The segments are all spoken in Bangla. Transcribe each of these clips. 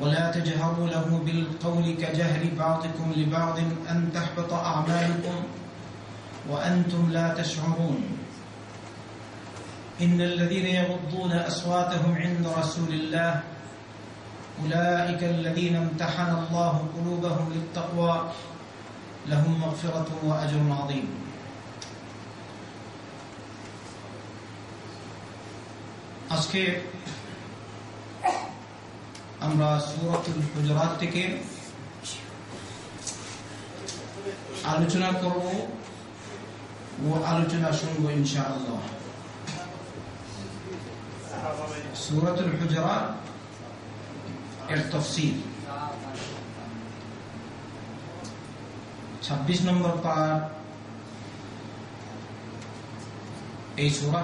ولا تجهروا له بالقول كجهر بعضكم لبعض أن تحبط أعمالكم وأنتم لا تشعرون إن الذين يغضون أصواتهم عند رسول الله أولئك الذين امتحن الله قلوبهم للتقوى لهم مغفرة وأجر عظيم আজকে আমরা সুরতুল হুজরাত থেকে আলোচনা করব ও আলোচনা শুনব ইনশাআল্লাহ। সুরতুল হুজরাত এর তফসিল। ছাব্বিশ নম্বর পার এই সুরা।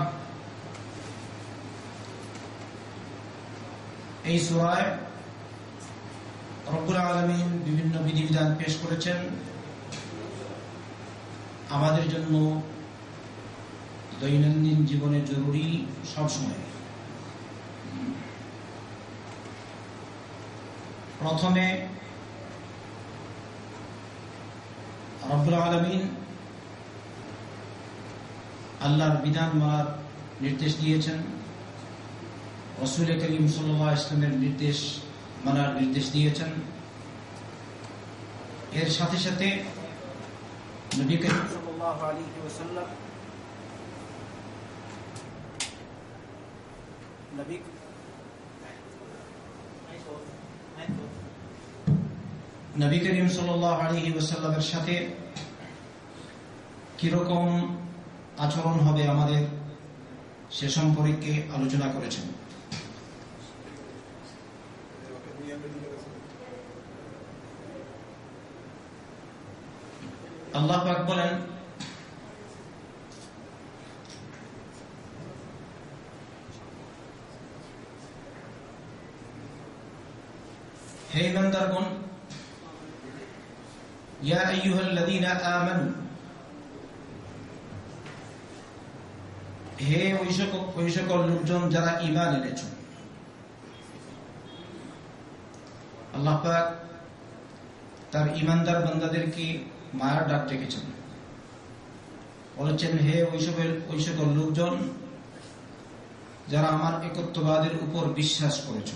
এই সুরায় রব্বুল আলমিন বিভিন্ন বিধিবিধান পেশ করেছেন। আমাদের জন্য দৈনন্দিন জীবনে জরুরি সবসময় প্রথমে রব্বুল আলমিন আল্লাহর বিধান মানার নির্দেশ দিয়েছেন। রসুল করিম সাল্লাহ ইসলামের নির্দেশ মানার নির্দেশ দিয়েছেন। এর সাথে সাথে নবী করিম সাল্লাহ আলী ওসাল্লামের সাথে কীরকম আচরণ হবে আমাদের সে সম্পর্কে আলোচনা করেছেন। আল্লাহ পাক বলেন হে ইমানদারগণ ইয়া আইয়ুহাল্লাযীনা আমানু হে ওই সকল ওই সকল লোকজন যারা ঈমান এনেছ আল্লাহ তার ইমানদার বান্দাদেরকে মায়ার ডাক ডেকেছেন। বলেছেন, হে সকল ওই সকল লোকজন যারা আমার একত্ববাদের উপর বিশ্বাস করেছ।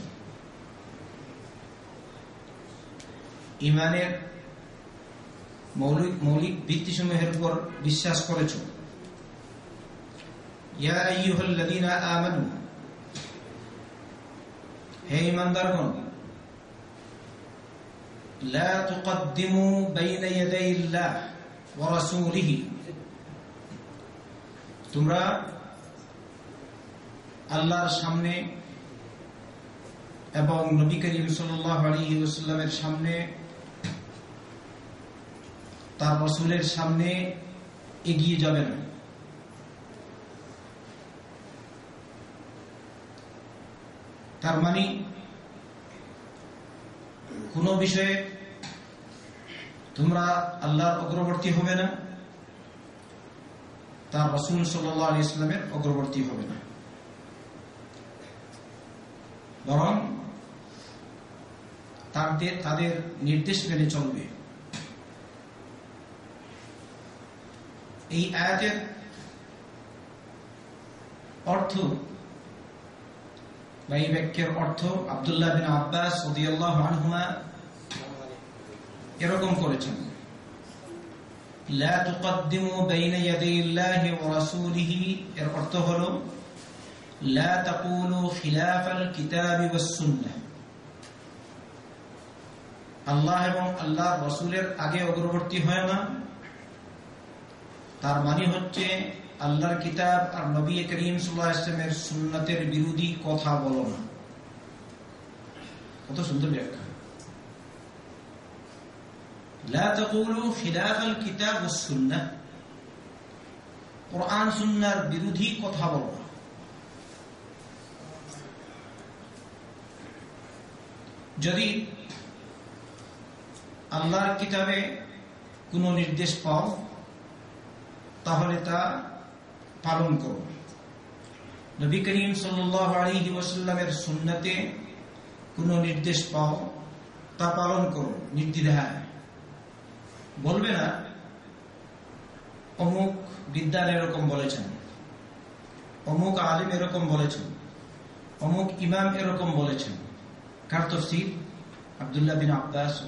ইমানের মৌলিক মৌলিক ভিত্তিসমূহের উপর বিশ্বাস করেছ। হে ইমানদারগণ لا تقدموا بين يدي الله ورسوله তোমরা আল্লাহর সামনে এবং নবী করিম সাল্লামের সামনে তার রসুলের সামনে এগিয়ে যাবে না তার মানে কোন বিষয়ে তোমরা আল্লাহর অগ্রবর্তী হবে না। তার রসুল সাল্লাহ আলী ইসলামের অগ্রবর্তী হবে না। বরং তাদের তাদের নির্দেশ মেনে চলবে। এই আয়াতের অর্থ বা এই বাক্যের অর্থ আবদুল্লাহ বিন আব্বাস সদিয়াল্লাহ আনহুমা এরকম করেছেন لا تقدموا بين يدي الله ورسوله এর অর্থ হলো لا تقولوا خلاف الكتاب والسنه আল্লাহ এবং আল্লাহ রসুলের আগে অগ্রবর্তী হয় না তার মানে হচ্ছে আল্লাহর কিতাব আর নবী করিম সাল্লামের সুন্নতের বিরোধী কথা বলো না কত সুন্দর ব্যাখ্যা لا تقولوا خلاف الكتاب والسنه কোরআন সুন্নার বিরোধী কথা বলো না যদি আল্লাহর কিতাবে কোনো নির্দেশ পাও তাহলে তা পালন করো নবী করিম সাল্লি ওসাল্লামের সুন্নতে কোনো নির্দেশ পাও তা পালন করো নির্দ্বিধায় বলবে না। অমুক বিদ্যান এরকম বলেছেন। অমুক আলিম এরকম বলেছেন। অমুক ইমাম এরকম বলেছেন। কার তফসির? আবদুল্লাহ বিন আব্বাস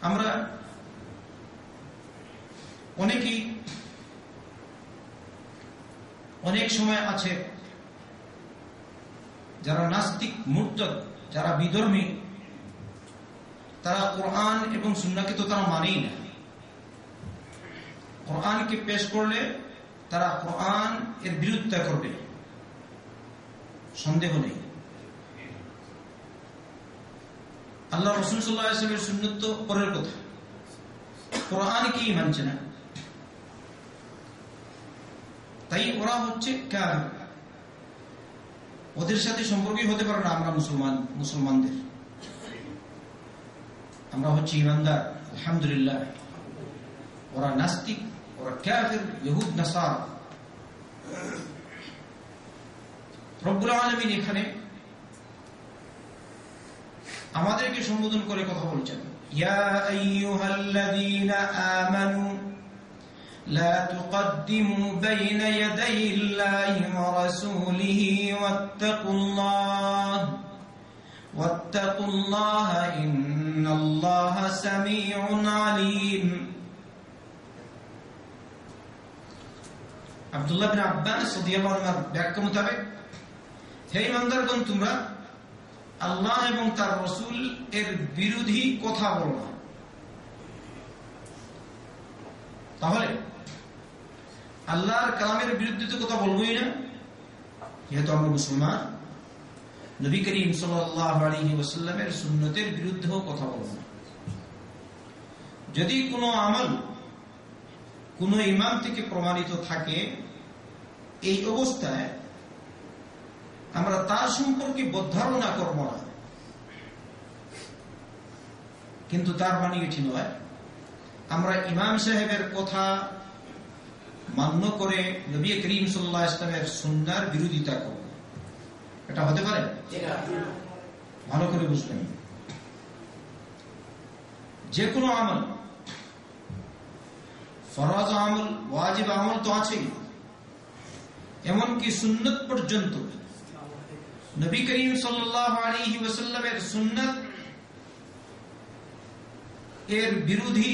আমরা অনেকেই অনেক সময় আছে যারা নাস্তিক, মূর্ত, যারা বিধর্মী তারা কোরআন এবং সুন্নাকে তো তারা মানেই না। কোরআনকে পেশ করলে তারা কোরআন এর বিরুদ্ধে করবে। সন্দেহ নেই। আল্লাহ রসুল সাল্লামের সুন্নত পরের কথা। কোরআনকেই মানছে না? তাই ওরা হচ্ছে কার ওদের সাথে সম্পর্কই হতে পারে না আমরা মুসলমান মুসলমানদের। আমরা হচ্ছে ইমানদার আলহামদুলিল্লাহ ওরা নাস্তিক ওরা ক্যাফের ইহুদ নাসার রব্বুল আলমিন এখানে আমাদেরকে সম্বোধন করে কথা বলছেন ইয়া আইয়ুহাল্লাযীনা আমানু لا تقدموا بين يدي الله ورسوله واتقوا الله واتقوا الله إن الله سميع عليم আব্দুল্লাহ বিন আব্বাস রাদিয়াল্লাহু ব্যাখ্যা মোতাবেক হে ইমানদারগণ তোমরা আল্লাহ এবং তার রসুল এর বিরোধী কথা বলো না তাহলে আল্লাহর কালামের বিরুদ্ধে তো কথা বলবোই না যেহেতু আমরা মুসলমান নবী করিম সাল্লামের সুন্নতের বিরুদ্ধেও কথা বলব যদি কোনো আমল কোন ইমাম থেকে প্রমাণিত থাকে, এই অবস্থায় আমরা তার সম্পর্কে বোধারণা করব না। কিন্তু তার মানে এটি নয়, আমরা ইমাম সাহেবের কথা মান্য করে নবী করিম সাল্লাহ ইসলামের সুন্নার বিরোধিতা করব। এটা হতে পারে? ভালো করে বুঝবেন। যে কোনো আমল ফরাজ আমল ওয়াজিব আমল তো আছেই। এমনকি সুন্নত পর্যন্ত নবী করিম সাল্লামের সুন্নত এর বিরোধী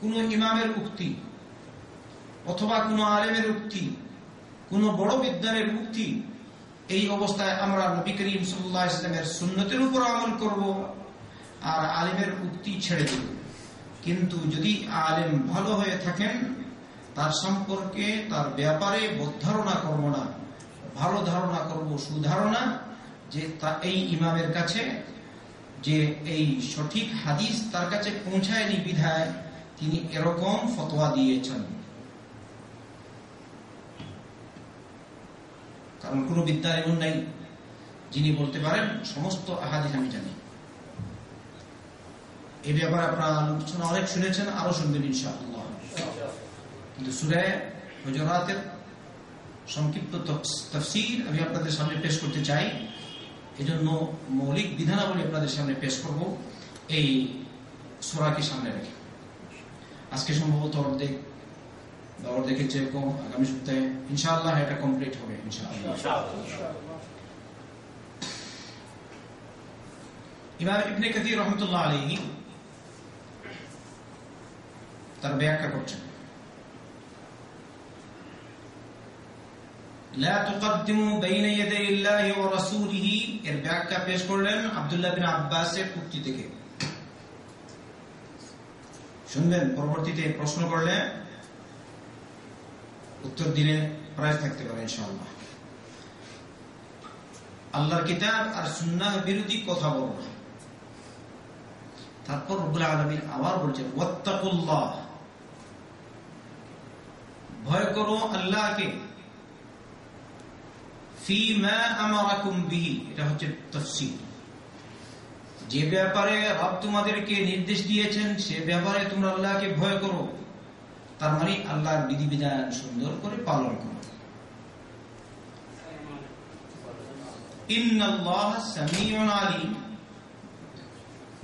কোন ইমামের উক্তি অথবা কোন আলেমের উক্তি কোন বড় বিদ্যানের উক্তি এই অবস্থায় আমরা নবী করিম সাল্লাহ ইসলামের সুন্নতের উপর আমল করব আর আলেমের উক্তি ছেড়ে দেব। কিন্তু যদি আলেম ভালো হয়ে থাকেন, তার সম্পর্কে, তার ব্যাপারে বোধারণা করব না, ভালো ধারণা করব, সুধারণা, যে তা এই ইমামের কাছে, যে এই সঠিক হাদিস তার কাছে পৌঁছায়নি বিধায় তিনি এরকম ফতোয়া দিয়েছেন। কারণ কোন বিদ্যা এমন নাই। যিনি বলতে পারেন, সমস্ত আহাদিস আমি জানি। এই ব্যাপারে আপনারা আলোচনা অনেক শুনেছেন, আরও শুনবেন ইনশাআল্লাহ। কিন্তু সুরে সংক্ষিপ্ত তফসির আমি আপনাদের সামনে পেশ করতে চাই। এজন্য মৌলিক বিধানাবলী আপনাদের সামনে পেশ করব। এই সোরাকে সামনে রেখে। আজকে সম্ভবত অর্ধেক বা অর্ধেকের চেয়ে কম আগামী সপ্তাহে ইনশাআল্লাহ এটা কমপ্লিট হবে ইনশাআল্লাহ ইমাম ইবনে কাদির রহমতুল্লাহ আলী তার ব্যাখ্যা করছেন لا تقدموا بين يدي الله ورسوله এর ব্যাখ্যা পেশ করলেন আব্দুল্লাহ বিন আব্বাসের উক্তি থেকে শুনবেন পরবর্তীতে প্রশ্ন করলে উত্তর দিলে প্রায় থাকতে পারে ইনশাআল্লাহ। আল্লাহর কিতাব আর সুন্নাহ বিরোধী কথা বলো না। তারপর রব্বুল আলমীর আবার বলছেন ভয় করো আল্লাহকে। এটা হচ্ছে তফসিল। যে ব্যাপারে রব তোমাদেরকে নির্দেশ দিয়েছেন, সে ব্যাপারে তোমরা আল্লাহকে ভয় করো। তার মানে আল্লাহর বিধিবিধান সুন্দর করে পালন করো।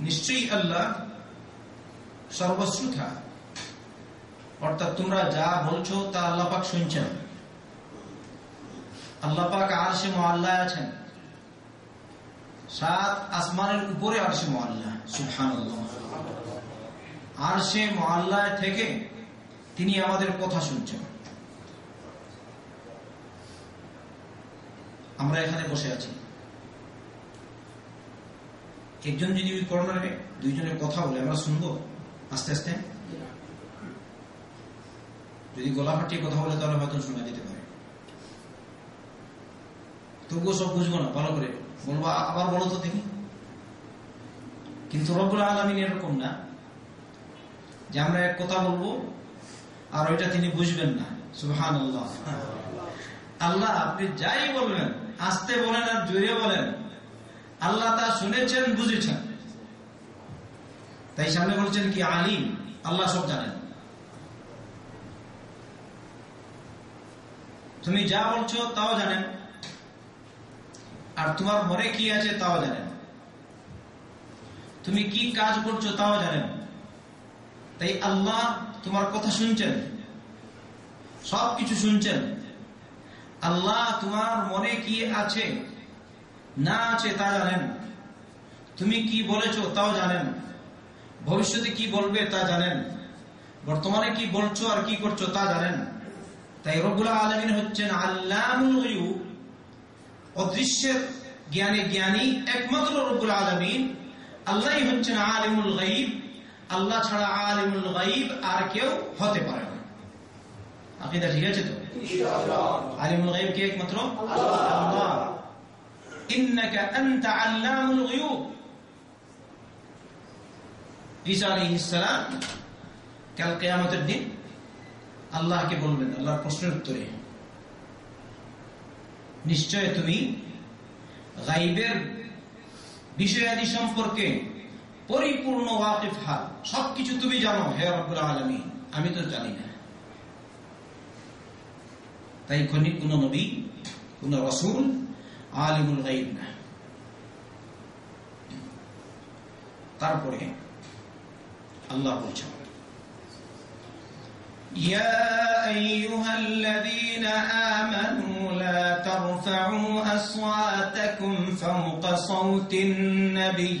নিশ্চয়ই আল্লাহ সর্বশ্রুতা অর্থাৎ তোমরা যা বলছো তা আল্লাহ পাক শুনছেন। আল্লাহ পাক আর সে আছেন। সাত আসমানের উপরে আর সে মোয়াল্লা সুফান আর থেকে তিনি আমাদের কথা শুনছেন। আমরা এখানে বসে আছি। একজন যদি ওই কর্নারে দুইজনের কথা বলে, আমরা শুনব? আস্তে আস্তে? যদি গলা ফাটিয়ে কথা বলে, তাহলে হয়তো শোনা যেতে পারে। তবুও সব বুঝব না, ভালো করে। বলব আবার বলো তো দেখি। কিন্তু রব্বুল আলমিন এরকম না যে আমরা এক কথা বলব আর ওইটা তিনি বুঝবেন না। সুহান আল্লাহ আপনি যাই বলবেন, আসতে বলেন আর জোরে বলেন। আল্লাহ তা শুনেছেন, বুঝেছেন। তাই সামনে বলছেন কি, আলিম, আল্লাহ সব জানেন। তুমি যা বলছো তাও জানেন। আর তোমার মনে কি আছে তাও জানেন। তুমি কি কাজ করছ তাও জানেন। তাই আল্লাহ তোমার কথা শুনছেন? সব কিছু শুনছেন? আল্লাহ তোমার মনে কি আছে? না আছে তা জানেন। তুমি কি বলেছ তাও জানেন। ভবিষ্যতে কি বলবে তা জানেন। বর্তমানে কি বলছো আর কি করছ তা জানেন। তাই রবুল্লাহ আলমিন হচ্ছেন আল্লাহুল অদৃশ্যের জ্ঞানে জ্ঞানী একমাত্র রবুল আলমিন। আল্লাহ হচ্ছেন আলিমুল গাইব আল্লাহ ছাড়া আলিমুল গাইব আর কেউ হতে পারে না। আকিদা ঠিক আছে তো? আলিমুল গাইব কে একমাত্র? আল্লাহ। ইন্নাকা আনতা আল্লামুল গায়ুব। ঈসা আলাইহিস সালাম কাল কিয়ামতের দিন আল্লাহকে বলবেন আল্লাহর প্রশ্নের উত্তরে নিশ্চয় তুমি গাইবের বিষয়াদি সম্পর্কে পরিপূর্ণ ওয়াকিফ হাল সবকিছু তুমি জানো হে রব্বুল আলমী আমি তো জানি না তাই খনি কোন নবী কোন রসুল আলিমুল গাইব না তারপরে আল্লাহ বলছেন يا أيها الذين آمنوا لا ترفعوا أصواتكم فوق صوت النبي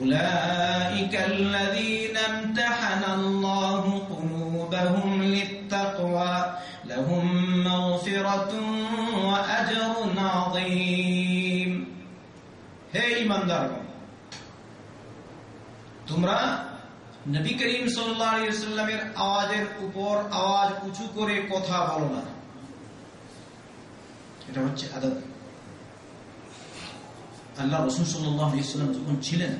أولئك الذين امتحن الله قلوبهم للتقوى لهم مغفرة وأجر عظيم هي من درهم তোমরা নবী করিম সাল্লামের আওয়াজের উপর আওয়াজ উঁচু করে কথা বলো না এটা হচ্ছে আদব আল্লাহ রসুল সাল্লাম যখন ছিলেন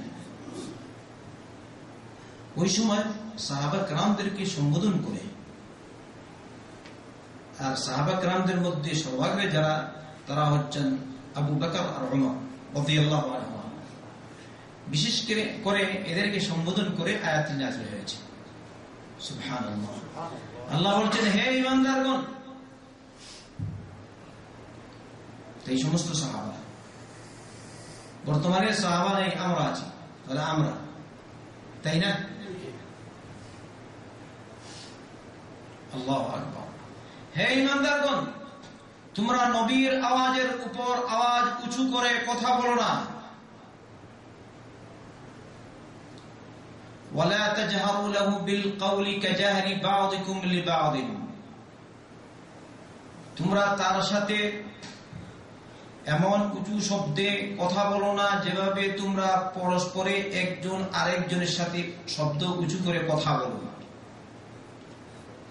ওই সময় সাহাবা ক্রামদেরকে সম্বোধন করে। আর সাহাবা ক্রামদের মধ্যে সর্বাগ্রে যারা, তারা হচ্ছেন আবু বাকর আর বিশেষ করে এদেরকে সম্বোধন করে আয়াত নাজিল হয়েছে। আল্লাহ বলছেন, হে ইমানদারগণ এই সমস্ত সাহাবা। বর্তমানে সাহাবা নেই, আমরা আছি। তাহলে আমরা? তাই না? আল্লাহ হে ইমানদারগণ তোমরা নবীর আওয়াজের উপর আওয়াজ উঁচু করে কথা বলো না ولا تجهروا له بالقول كجهر بعضكم لبعض তোমরা তার সাথে এমন উঁচু শব্দে কথা বলো না যেভাবে তোমরা পরস্পরে একজন আরেকজনের সাথে শব্দ উঁচু করে কথা বলো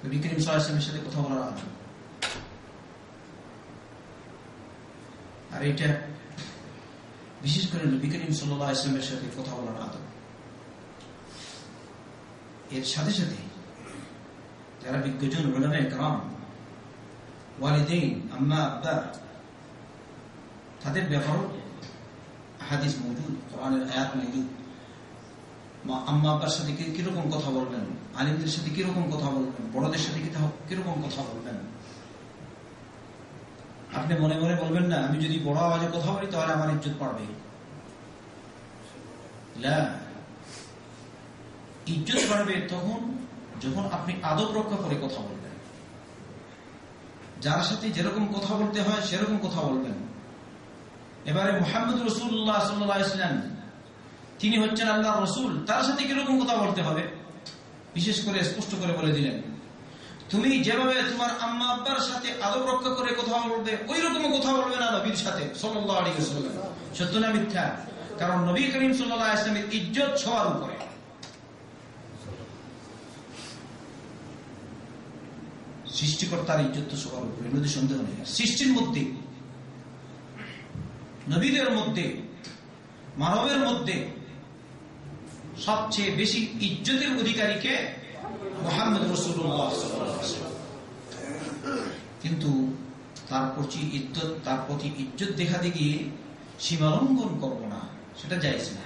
বিক্রিম সাহেবের সাথে কথা বলার আগে আর এটা বিশেষ করে নবী করিম সাল্লাহ ইসলামের সাথে কথা বলার আদব। এর সাথে সাথে যারা বিজ্ঞজন ওলামে গ্রাম ওয়ালিদিন, আম্মা আব্বা, তাদের ব্যাপারও হাদিস মজুদ, কোরআনের আয়াত মজুদ। আম্মা আব্বার সাথে কীরকম কথা বলবেন আলিমদের সাথে কীরকম কথা বলবেন? বড়দের সাথে কীরকম কথা বলবেন? আপনি মনে মনে বলবেন না, আমি যদি বড় আওয়াজে কথা বলি তাহলে আমার ইজ্জত পারবে ইজ্জত বাড়বে তখন যখন আপনি আদব রক্ষা করে কথা বলবেন। যার সাথে যেরকম কথা বলতে হয় সেরকম কথা বলবেন। এবারে মোহাম্মদ রসুল্লাহ সাল্লাম তিনি হচ্ছেন আল্লাহ রসুল, তার সাথে কীরকম কথা বলতে হবে? বিশেষ করে স্পষ্ট করে বলে দিলেন, তুমি যেভাবে তোমার আম্মা আব্বার সাথে আদব রক্ষা করে কথা বলবে ওই রকম কথা বলবে না নবীর সাথে সত্য না মিথ্যা? কারণ নবী করিম সাল্লাহ ইসলামের ইজ্জত সবার উপরে। সৃষ্টিকর্তার ইজ্জত সবার উপরে নদী সন্দেহ নেই। সৃষ্টির মধ্যে, নবীদের মধ্যে, মানবের মধ্যে সবচেয়ে বেশি ইজ্জতের অধিকারীকে মোহাম্মদ রসুল্লাহ কিন্তু তার প্রতি ইজ্জত, তার প্রতি ইজ্জত দেখাতে গিয়ে সীমালঙ্ঘন করব না, সেটা যাইছে না।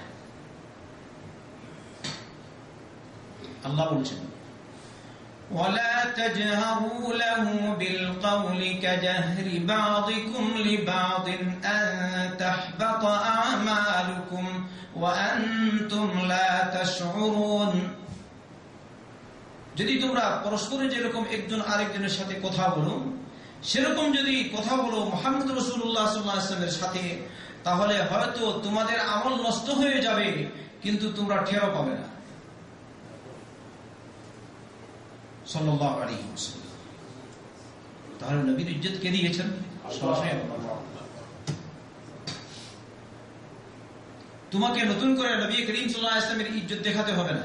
আল্লাহ বলছেন ولا تجهروا له بالقول كجهر بعضكم لبعض أن تحبط أعمالكم وأنتم لا تشعرون যদি তোমরা পরস্পরে যেরকম একজন আরেকজনের সাথে কথা বলো সেরকম যদি কথা বলো মোহাম্মদ রসুল্লাহ সাল্লামের সাথে তাহলে হয়তো তোমাদের আমল নষ্ট হয়ে যাবে কিন্তু তোমরা ঠেরো পাবে না তাহলে নবীর ইজ্জত কে দিয়েছেন? তোমাকে নতুন করে নবী করিম সাল্লাহ ইসলামের ইজ্জত দেখাতে হবে না।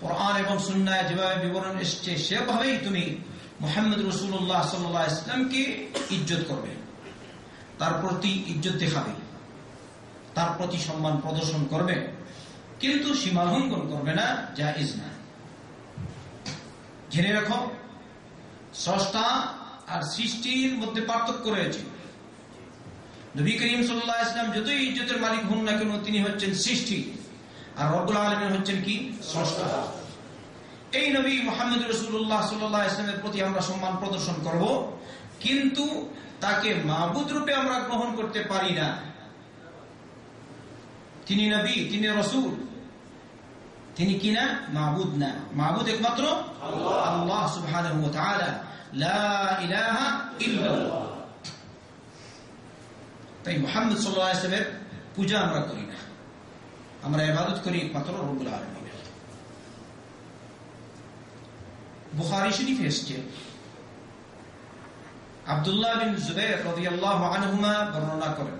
কোরআন এবং সুন্নায় যেভাবে বিবরণ এসছে, সেভাবেই তুমি মোহাম্মদ রসুল্লাহ সাল্লাহ ইসলামকে ইজ্জত করবে। তার প্রতি ইজ্জত দেখাবে। তার প্রতি সম্মান প্রদর্শন করবে। কিন্তু সীমালঙ্ঘন করবে না যা ইজ জেনে রাখো। স্রষ্টা আর সৃষ্টির মধ্যে পার্থক্য রয়েছে। নবী করিম সাল্লাহ ইসলাম যতই ইজ্জতের মালিক হন না কেন, তিনি হচ্ছেন সৃষ্টি। আর রবুল আলমের হচ্ছেন কি? স্রষ্টা। এই নবী মোহাম্মদ রসুল্লাহ সাল্লাহ ইসলামের প্রতি আমরা সম্মান প্রদর্শন করব। কিন্তু তাকে মাহবুদ রূপে আমরা গ্রহণ করতে পারি না। তিনি নবী, তিনি রসুল। তিনি কি না মাহবুদ না মাহবুদ একমাত্র আল্লাহ সুবহান তাই মোহাম্মদ সাল্লামের পূজা আমরা করি না আমরা এবাদত করি একমাত্র রবুল আলমীর বুখারি শরীফ এসছে আবদুল্লাহ বিন জুবের রাদিয়াল্লাহু আনহুমা বর্ণনা করেন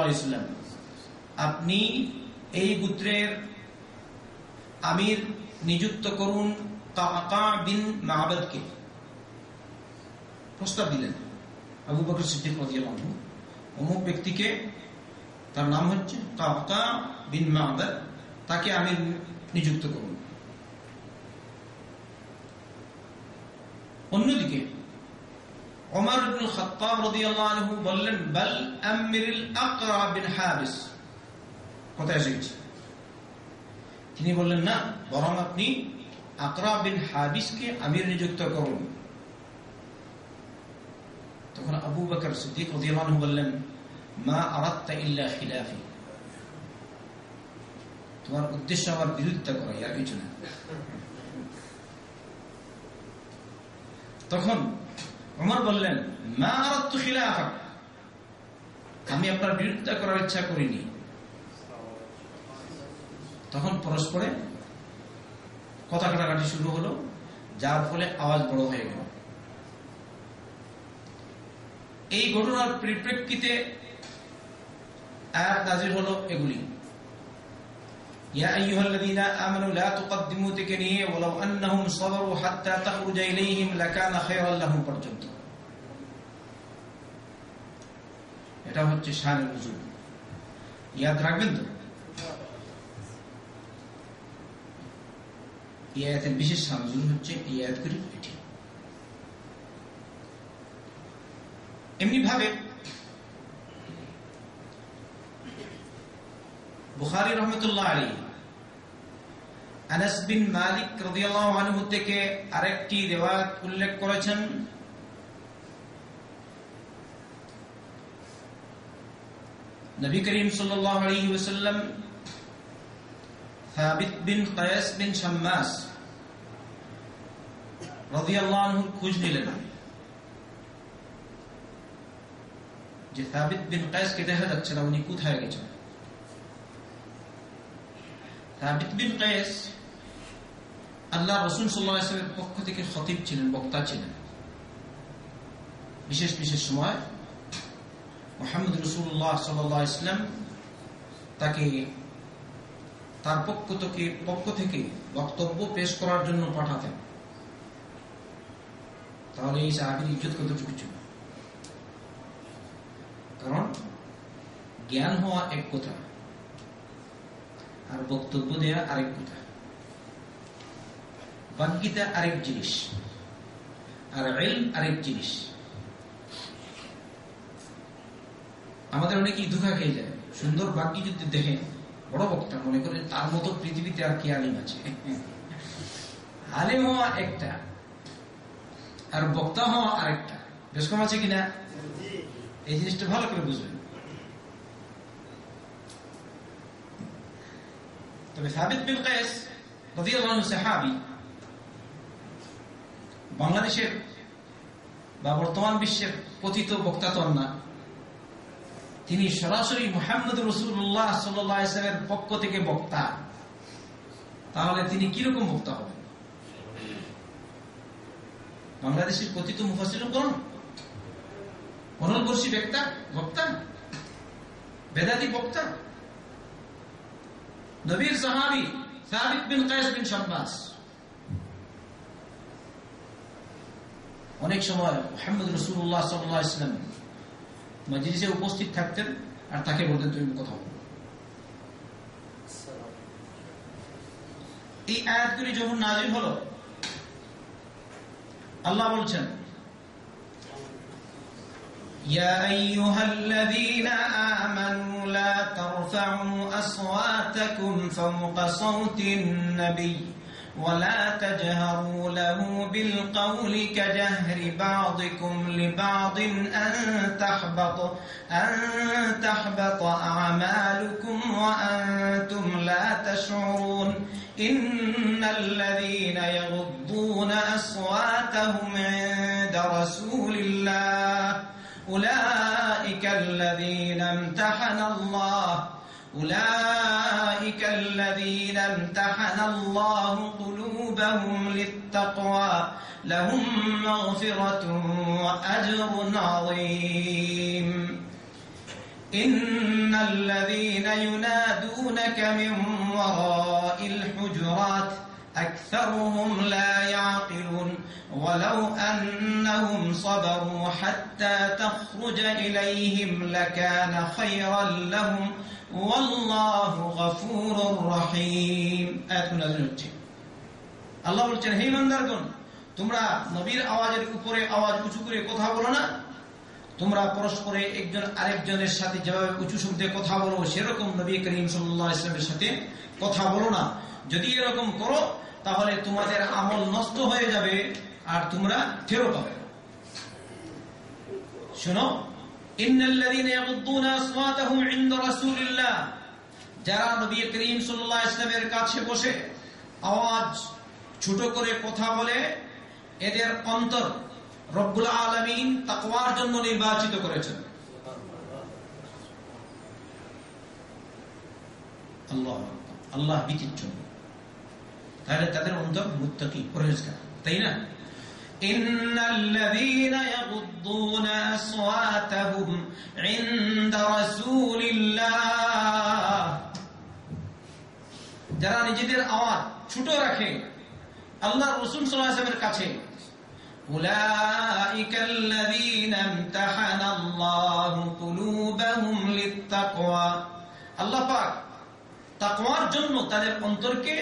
আলাইহি আপনি এই গোত্রের আমির নিযুক্ত করুন কাকা বিন প্রস্তাব দিলেন আবু বকর সিদ্দিক অমুক ব্যক্তিকে তার নাম হচ্ছে বিন তাকে আমির নিযুক্ত করুন। অন্যদিকে ওমর ইবনে খাত্তাব রাদিয়াল্লাহু বললেন, বাল আমিরুল আকরা বিন হাবিস কথা তিনি বললেন, না, বরং আপনি আকরা বিন হাবিসকে আমির নিযুক্ত করুন। তখন আবু বকর সিদ্দিক বললেন, মা আরাদতা ইল্লা খিলাফি। তোমার উদ্দেশ্য আমার বিরোধিতা করা আর কিছু না তখন অমর বললেন আরাদতু খিলাফা আমি আপনার বিরোধিতা করার ইচ্ছা করিনি। তখন পরস্পরে কথা কাটাকাটি শুরু হলো, যার ফলে আওয়াজ বড় হয়ে গেল। এই ঘটনার পরিপ্রেক্ষিতে আয়াত নাজির হলো এগুলি। يا أيها الذين آمنوا لا تقدموا থেকে নিয়ে ولو أنهم صبروا حتى تخرج إليهم لكان خيرا لهم পর্যন্ত এটা হচ্ছে শানের নজুল ইয়াদ রাখবেন তো এই আয়াতের বিশেষ সানজুল হচ্ছে এই আয়াতগুলি এটি এমনি ভাবে বুখারি রহমতুল্লাহ আলী আনাস বিন মালিক রাদিয়াল্লাহু আনহু থেকে আরেকটি রিওয়ায়াত উল্লেখ করেছেন নবী করিম সাল্লাল্লাহু আলাইহি ওয়াসাল্লাম সাবিত বিন কায়াস বিন শাম্মাস রাদিয়াল্লাহু আনহু খোঁজ নিলেন যে সাবিত বিন কায়াসকে দেখা যাচ্ছে না উনি কোথায় গেছেন সাবিত বিন কায়েস আল্লাহ রসুল সাল্লামের পক্ষ থেকে খতিব ছিলেন, বক্তা ছিলেন। বিশেষ বিশেষ সময় মোহাম্মদ রসুল্লাহ সাল্লাহ ইসলাম তাকে তার পক্ষ থেকে পক্ষ থেকে বক্তব্য পেশ করার জন্য পাঠাতেন। তাহলে এই সাহাবির ইজ্জত কতটুকু ছিল? কারণ জ্ঞান হওয়া এক কথা। আর বক্তব্য দেওয়া আরেক কথা। বাগ্যিতা আরেক জিনিস। আর আরেক জিনিস। আমাদের অনেকেই ধোকা খেয়ে যায়। সুন্দর বাক্য যদি দেখেন, বড় বক্তা মনে করে তার মতো পৃথিবীতে আর কি আলিম আছে? আলিম হওয়া একটা, আর বক্তা হওয়া আরেকটা। বেশ কম আছে কিনা? এই জিনিসটা ভালো করে বুঝবেন। তবে সাবিত বিন কায়েস সাহাবী বাংলাদেশের বা বর্তমান বিশ্বের পতিত বক্তা তো না। তিনি সরাসরি মোহাম্মদ রসুল্লাহ সাল্লামের পক্ষ থেকে বক্তা। তাহলে তিনি কীরকম বক্তা হবেন? বাংলাদেশের কথিত মুফাসির অনলবর্ষী বক্তা? বক্তা? বেদাতি বক্তা? নবীর সাহাবি সাবিত বিন কায়েস বিন শাব্বাস। অনেক সময় মোহাম্মদ রসুল্লাহ সাল্লাহ ইসলাম মজলিসে উপস্থিত থাকতেন আর তাকে বলতেন, তুমি কথা বলো। এই আয়াতগুলি যখন নাজিল হলো, আল্লাহ বলছেন يا أيها الذين آمنوا لا ترفعوا أصواتكم فوق صوت النبي ولا تجهروا له بالقول كجهر بعضكم لبعض أن تحبط أن تحبط أعمالكم وأنتم لا تشعرون إن الذين يغضون أصواتهم عند رسول الله أولئك الذين امتحن الله أولئك الذين امتحن الله قلوبهم للتقوى لهم مغفرة وأجر عظيم. إن الذين ينادونك من وراء الحجرات أكثرهم لا يعقلون ولو أنهم صبروا حتى تخرج إليهم لكان خيرا لهم والله غفور رحيم آيات نازل হচ্ছে আল্লাহ বলছেন হে ইমানদারগণ তোমরা নবীর আওয়াজের উপরে আওয়াজ উঁচু করে কথা বলো না তোমরা পরস্পরে একজন আরেকজনের সাথে যেভাবে উঁচু শব্দে কথা বলো সেরকম নবী করিম সাল্লাহ ইসলামের সাথে কথা বলো না যদি এরকম করো, তাহলে তোমাদের আমল নষ্ট হয়ে যাবে আর তোমরা ফেরো পাবে। শোনো কাছে বসে আওয়াজ ছোট করে কথা বলে, এদের অন্তর আলমিন তাকওয়ার জন্য নির্বাচিত করেছেন। আল্লাহ আল্লাহ তাহলে তাদের অন্তর মুত্তাকি পরেজগার তাই না إن الذين يغضون أصواتهم عند رسول الله যারা নিজেদের আওয়াজ ছোট রাখে আল্লাহ রসুল সাল্লামের কাছে أولئك الذين امتحن الله قلوبهم للتقوى আল্লাহ পাক তাকওয়ার জন্য তাদের অন্তরকে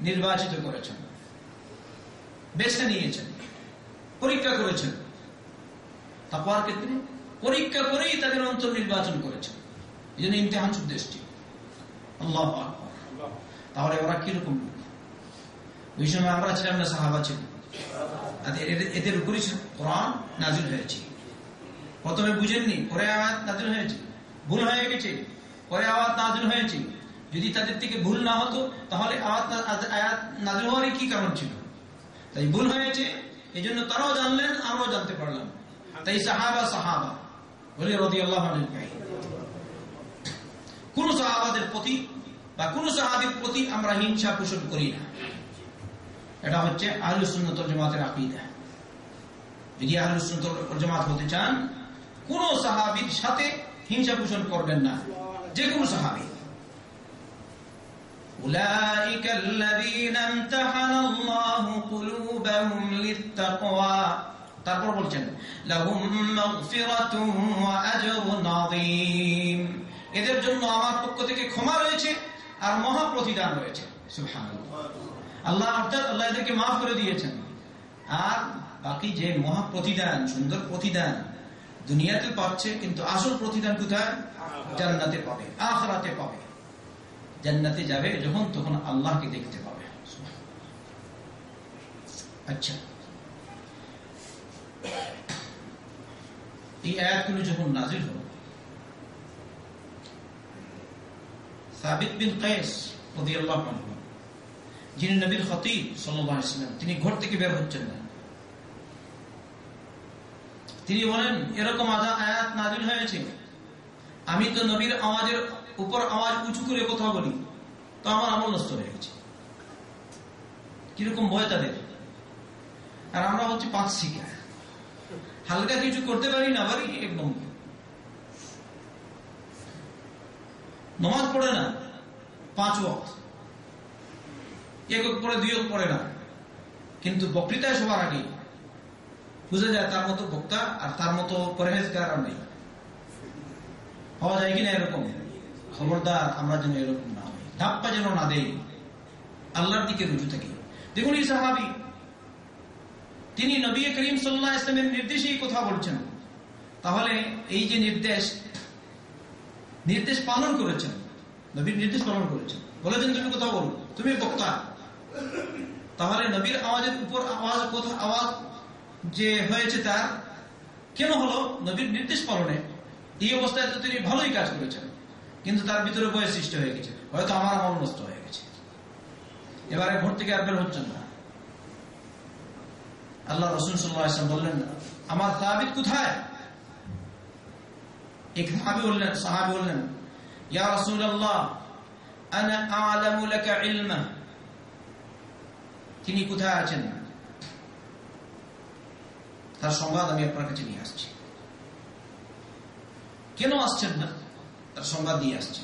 নির্বাচিত করেছেন। বেছে নিয়েছেন। পরীক্ষা করেছেন। তাকওয়ার ক্ষেত্রে পরীক্ষা করেই তাদের অন্তর নির্বাচন করেছেন। এই জন্য ইমতেহান দেশটি আল্লাহ তাহলে ওরা কীরকম ওই সময় আমরা ছিলাম না সাহাবা ছিল। এদের উপরই কোরআন নাজিল হয়েছে। প্রথমে বুঝেননি, পরে আওয়াজ নাজিল হয়েছে। ভুল হয়ে গেছে, পরে আওয়াজ নাজিল হয়েছে। যদি তাদের থেকে ভুল না হতো, তাহলে আয়াত নাজিল হওয়ারই কি কারণ ছিল? তাই ভুল হয়েছে এই জন্য তারাও জানলেন, আমরাও জানতে পারলাম। তাই সাহাবা সাহাবা, বলে রদি আল্লাহ কোন সাহাবাদের প্রতি বা কোন সাহাবির প্রতি আমরা হিংসা পোষণ করি না। এটা হচ্ছে আহলুসুন্নত জমাতের আকিদা। যদি আহলুসুন্নত জমাত হতে চান, কোন সাহাবির সাথে হিংসা পোষণ করবেন না। যে কোনো সাহাবি। أولئك الذين امتحن الله قلوبهم للتقوى তারপর বলছেন লাহুম মাগফিরাতুন ওয়া আজরুন আযীম এদের জন্য আমার পক্ষ থেকে ক্ষমা রয়েছে আর মহা প্রতিদান রয়েছে সুবহানাল্লাহ আল্লাহ অর্থাৎ আল্লাহ এদেরকে মাফ করে দিয়েছেন আর বাকি যে মহা প্রতিদান সুন্দর প্রতিদান দুনিয়াতে পাচ্ছে কিন্তু আসল প্রতিদান কোথায় জান্নাতে পাবে আখরাতে পাবে জান্নাতে যাবে যখন তখন আল্লাহকে দেখতে পাবে। আচ্ছা। এই আয়াতগুলো যখন নাজিল হল, সাবিত বিন কায়েস আনহু, যিনি নবীর খতিব সাল্লাল্লাহু আলাইহি সাল্লাম, তিনি ঘর থেকে বের হচ্ছেন না। তিনি বলেন, এরকম আয়াত নাজির হয়েছে। আমি তো নবীর আওয়াজের উপর আওয়াজ উঁচু করে কথা বলি, তো আমার আমল নষ্ট হয়ে গেছে। কীরকম ভয় তাদের? আর আমরা হচ্ছে পাঁচ শিখা। হালকা কিছু করতে পারি না পারি, একদম। নমাজ পড়ে না, পাঁচ ওয়াক্ত। একক পড়ে, দুই পড়ে না। কিন্তু বক্তৃতায় সবার আগে বুঝা যায় তার মতো বক্তা আর তার মতো পরহেজগার আর নেই। পাওয়া যায় কিনা এরকম? খবরদার, আমরা যেন এরকম না হই। ধাপ্পা যেন না দেই। আল্লাহর দিকে রুজু থাকি। দেখুন এই সাহাবি, তিনি নবী করিম সাল্লাহ ইসলামের নির্দেশেই কথা বলছেন। তাহলে এই যে নির্দেশ নির্দেশ পালন করেছেন, নবীর নির্দেশ পালন করেছেন। বলেছেন, তুমি কোথাও বলো? তুমি বক্তা। তাহলে নবীর আওয়াজের উপর আওয়াজ, কোথা, আওয়াজ যে হয়েছে তার, কেন হলো? নবীর নির্দেশ পালনে। এই অবস্থায় তো তিনি ভালোই কাজ করেছেন। কিন্তু তার ভিতরে বয়স সৃষ্টি হয়ে গেছে। হয়তো আমার আমল নষ্ট হয়ে গেছে। এবারে ভোট থেকে আর বের হচ্ছেন না। আল্লাহ রসুন সাল্লাম বললেন, আমার তাবিদ কোথায়? তিনি কোথায় আছেন? তার সংবাদ আমি আপনার কাছে নিয়ে আসছি। কেন আসছেন না? তার সংবাদ দিয়ে আসছে।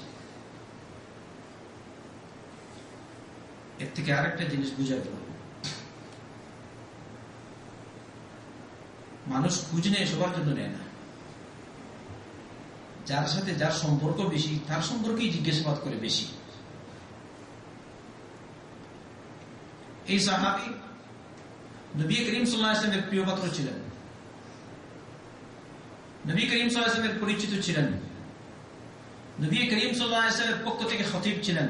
এর থেকে আরেকটা জিনিস বুঝা গেল মানুষ খুঁজ নেয়, সবার জন্য নেয় না। যার সাথে যার সম্পর্ক বেশি, তার সম্পর্কেই জিজ্ঞাসাবাদ করে বেশি। এই সাহাবি নবী করিম সাল্লাহ ইসলামের প্রিয় পাত্র ছিলেন। নবী করিম সাল্লাহ ইসলামের পরিচিত ছিলেন। নবী করিম সাল্লাহ পক্ষ থেকে খতিব ছিলেন।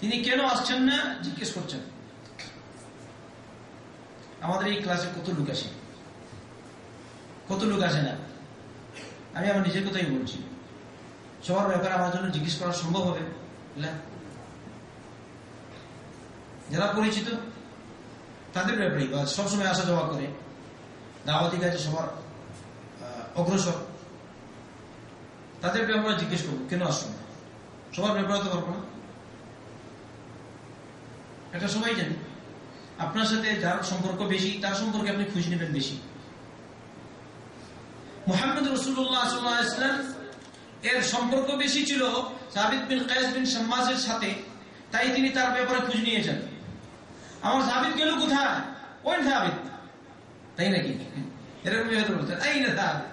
তিনি কেন আসছেন না? জিজ্ঞেস করছেন। আমাদের এই ক্লাসে কত লোক আসে? কত লোক আসে না? আমি আমার নিজের কথাই বলছি। সবার ব্যাপারে আমার জন্য জিজ্ঞেস করা সম্ভব হবে? যারা পরিচিত, তাদের ব্যাপারেই বা সবসময় আসা যাওয়া করে। দাওয়াতি কাজে সবার অগ্রসর। তাদের ব্যাপারে জিজ্ঞেস করব, কেন আসছো না? সবার ব্যাপারে তো পারব না। এটা সবাই জানি, আপনার সাথে যার সম্পর্ক বেশি, তার সম্পর্কে আপনি খুঁজে নেবেন বেশি। মোহাম্মদ রসুল্লাহ ইসলাম এর সম্পর্ক বেশি ছিল সাবিদ বিন কায়েস বিন সম্মাসের সাথে, তাই তিনি তার ব্যাপারে খুঁজ নিয়েছেন আমার সাবিদ গেল কোথায়? ওই সাবিদ তাই নাকি? এরকম বলছেন এই না সাহাবিদ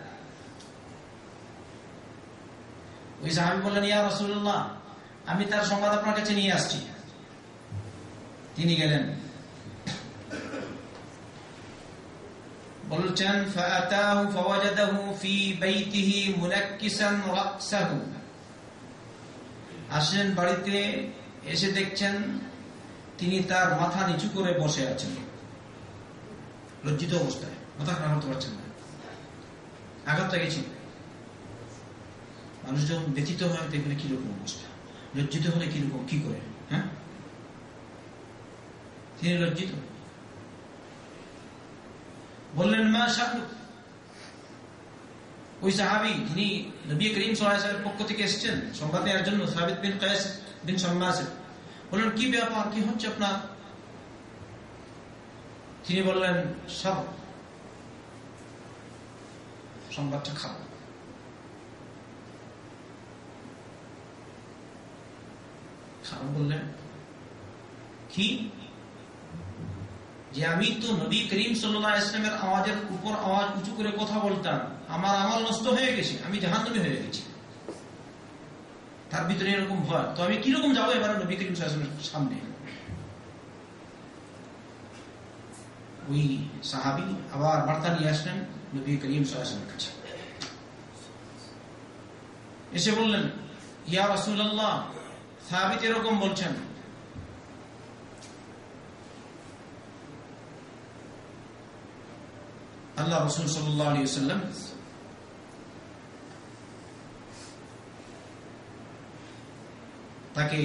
ওই সাহাবি বললেন, ইয়া রসুল্লাহ আমি তার সংবাদ আপনার কাছে নিয়ে আসছি। তিনি গেলেন। বলছেন আসেন বাড়িতে, এসে দেখছেন তিনি তার মাথা নিচু করে বসে আছেন। লজ্জিত অবস্থায়, মাথা খারাপ হতে পারছেন না। আঘাত লেগেছিল মানুষ যখন ব্যথিত হয় দেখলে কীরকম অবস্থা? লজ্জিত হলে কীরকম কি করে? হ্যাঁ? তিনি লজ্জিত। বললেন, মা শাহরুখ। ওই সাহাবি, যিনি নবী করিম সাহেবের পক্ষ থেকে এসেছেন, সংবাদ নেওয়ার জন্য সাবিদ বিন কয়েস বিন সম্মাসের বললেন, কি ব্যাপার? কি হচ্ছে আপনার? তিনি বললেন, সব, সংবাদটা খারাপ। খারাপ বললেন কি? যে আমি তো নবী করিম সাল্লাহ ইসলামের আওয়াজের উপর আওয়াজ উঁচু করে কথা বলতাম, আমার আমল নষ্ট হয়ে গেছে, আমি জাহান্নবী হয়ে গেছি। তার ভিতরে এরকম ভয়। তো আমি কীরকম যাব এবার নবী করিম সাল্লামের সামনে? ওই সাহাবি আবার বার্তা নিয়ে আসলেন নবী করিম সাল্লামের কাছে। এসে বললেন, ইয়া রসুল্লাহ সাহাবিত এরকম বলছেন আল্লাহ রসুল সাল্লাম তাকে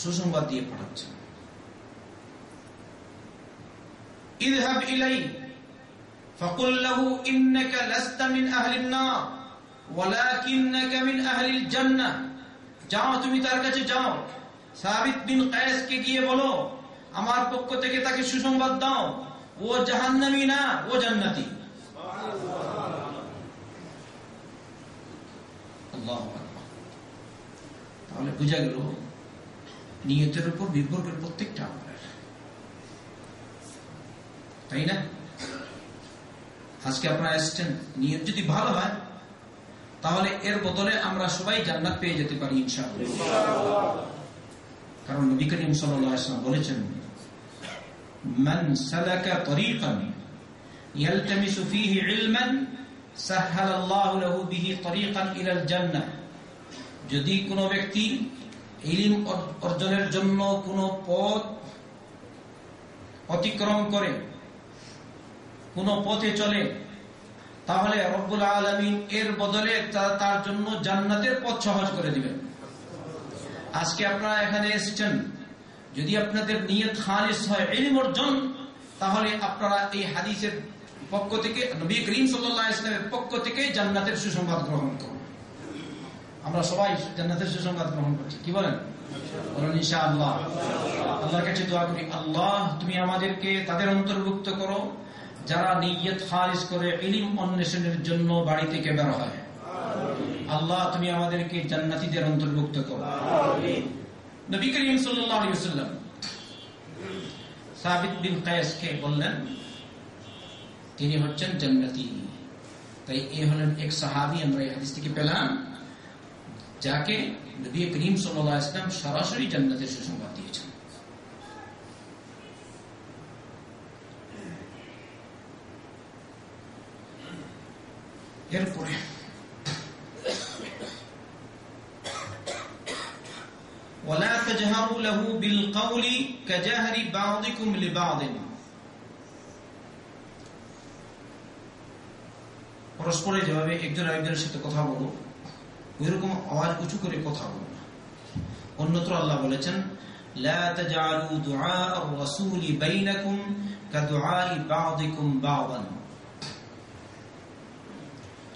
সুসংবাদ দিয়ে পাঠাচ্ছেন اذهب إلي فقل له إنك لست من أهل النار ওয়ালাকিন্নাকা মিন আহলিল জান্নাহ। যাও, তুমি তার কাছে যাও। সাবিত বিন কায়েসকে গিয়ে বলো, আমার পক্ষ থেকে তাকে সুসংবাদ দাও। ও জাহান্নামি না, ও জান্নাতি। তাহলে বোঝা গেল, নিয়তের উপর নির্ভর করে প্রত্যেকটা তাই না? আজকে আপনারা এসছেন, নিয়ত যদি ভালো হয় তাহলে এর বদলে আমরা সবাই জান্নাত পেয়ে যেতে পারি ইনশাআল্লাহ কারণ নবী করিম সাল্লাম বলেছেন من سلك طريقا يلتمس فيه علما سهل الله له به طريقا الى الجنه যদি কোনো ব্যক্তি ইলিম অর্জনের জন্য কোনো পথ অতিক্রম করে কোন পথে চলে তাহলে রব্বুল আলমিন এর বদলে তার জন্য জান্নাতের পথ সহজ করে দিবেন। আজকে আপনারা এখানে এসেছেন। যদি আপনাদের নিয়ত খালিস হয় এলিম অর্জন, তাহলে আপনারা এই হাদিসের পক্ষ থেকে, নবী করিম সাল্লাহ ইসলামের পক্ষ থেকে জান্নাতের সুসংবাদ গ্রহণ করুন। আমরা সবাই জান্নাতের সুসংবাদ গ্রহণ করছি। কি বলেন? আল্লাহ আল্লাহর কাছে দোয়া করি, আল্লাহ, তুমি আমাদেরকে তাদের অন্তর্ভুক্ত করো। যারা নিয়ত খালিজ করে ইলিম অন্বেষণের জন্য বাড়ি থেকে বের হয়। আল্লাহ তুমি আমাদেরকে জান্নাতিদের অন্তর্ভুক্ত করো। নবী করিম সাল্লাম সাবিত বিন কায়েসকে বললেন তিনি হচ্ছেন জান্নাতি। তাই এ হলেন এক সাহাবি আমরা এই হাদিস থেকে পেলাম যাকে নবী করিম সাল্লাহ ইসলাম সরাসরি জান্নাতের সুসংবাদ দিয়েছেন এরপরে ولا تجهروا له بالقول كجهر بعضكم لبعض পরস্পরে যেভাবে একজন আরেকজনের সাথে কথা বলো ওইরকম আওয়াজ উঁচু করে কথা বলো না অন্যত্র আল্লাহ বলেছেন لا تجعلوا دعاء الرسول بينكم كدعاء بعضكم بعضا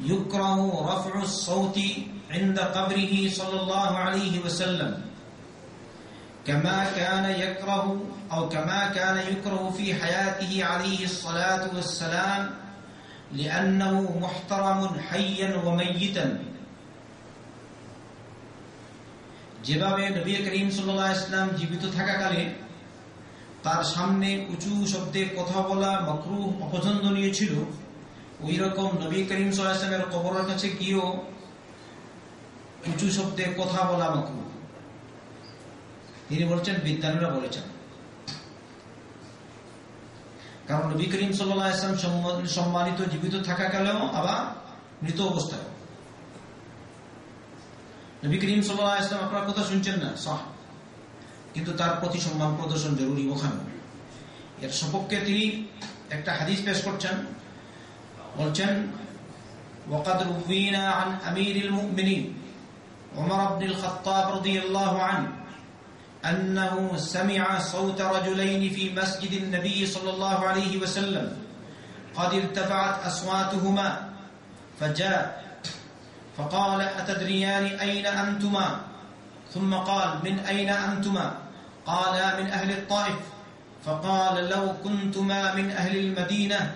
يكره رفع الصوت عند قبره صلى الله عليه وسلم كما كان يكره أو كما كان يكره في حياته عليه الصلاة والسلام لأنه محترم حيا وميتا যেভাবে নবী করিম সাল্লাহ ইসলাম জীবিত থাকাকালে তার সামনে উঁচু শব্দে কথা বলা মকরু অপছন্দনীয় ছিল ওই রকম নবী করিম সাল্লামের কবরের কাছে গিয়েও উঁচু শব্দে কথা বলা মকরু তিনি বলছেন বিদ্যানীরা বলেছেন। কারণ নবী করিম সাল্লাহ ইসলাম সম্মানিত জীবিত থাকাকালেও আবার মৃত অবস্থায়। নবী করিম সাল্লাহ ইসলাম আপনার কথা শুনছেন না? সাহ। কিন্তু তার প্রতি সম্মান প্রদর্শন জরুরি ওখানে এর সপক্ষে তিনি একটা হাদিস পেশ করছেন والجن وقد روينا عن أمير المؤمنين عمر بن الخطاب رضي الله عنه أنه سمع صوت رجلين في مسجد النبي صلى الله عليه وسلم قد ارتفعت أصواتهما فجاء فقال أتدريان أين أنتما؟ ثم قال من أين أنتما؟ قالا من أهل الطائف. فقال لو كنتما من أهل المدينة.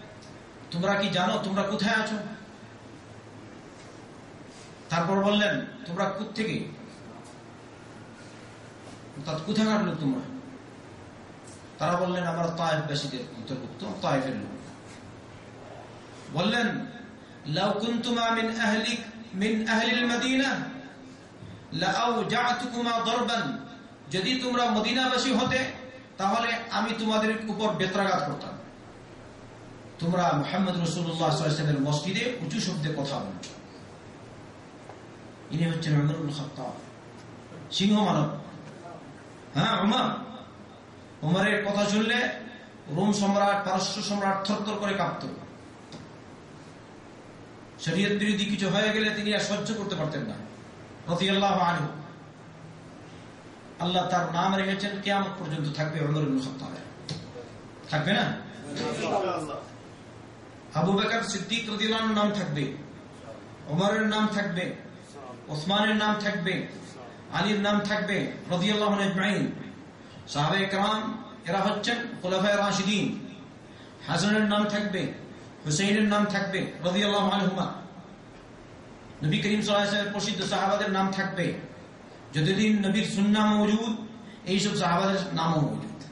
তোমরা কি জানো, তোমরা কোথায় আছো? তারপর বললেন, তোমরা থেকে কোথায় কাটলো তোমরা? তারা বললেন, আমরা তায়েফবাসীদের অন্তর্ভুক্ত, তায়েফের লোক। বললেন, লাউ মিন আহলিক, মিন আহলিল মদিনা লাআউজাতুকুমা দরবান। যদি তোমরা মদিনাবাসী হতে, তাহলে আমি তোমাদের উপর বেত্রাঘাত করতাম। তোমরা মোহাম্মদ রসুল্লাহামের মসজিদে উঁচু শব্দে কথা বলছ ইনি হচ্ছেন অমরুল খত্তাব। সিংহ মানব। হ্যাঁ উমার। উমারের কথা শুনলে রোম সম্রাট, পারস্য সম্রাট থরথর করে কাঁপত। শরীয়ত বিরোধী কিছু হয়ে গেলে তিনি আর সহ্য করতে পারতেন না। রতি আল্লাহ আনু আল্লাহ তার নাম রেখেছেন, কেয়ামত পর্যন্ত থাকবে অমর ইবনে থাকবে না? আবু বেকার সিদ্দিক রদিলার নাম থাকবে। ওমরের নাম থাকবে। ওসমানের নাম থাকবে। আলীর নাম থাকবে। রদিয়াল্লাহ ইব্রাহিম সাহাবে কালাম এরা হচ্ছেন খোলাফায় রাশিদিন। হাসানের নাম থাকবে। হুসেইনের নাম থাকবে। রদিয়াল্লাহ আলহুমা নবী করিম সাল্লাহের প্রসিদ্ধ সাহাবাদের নাম থাকবে। যতদিন নবীর সুন্না মৌজুদ এইসব সাহাবাদের নামও মজুদ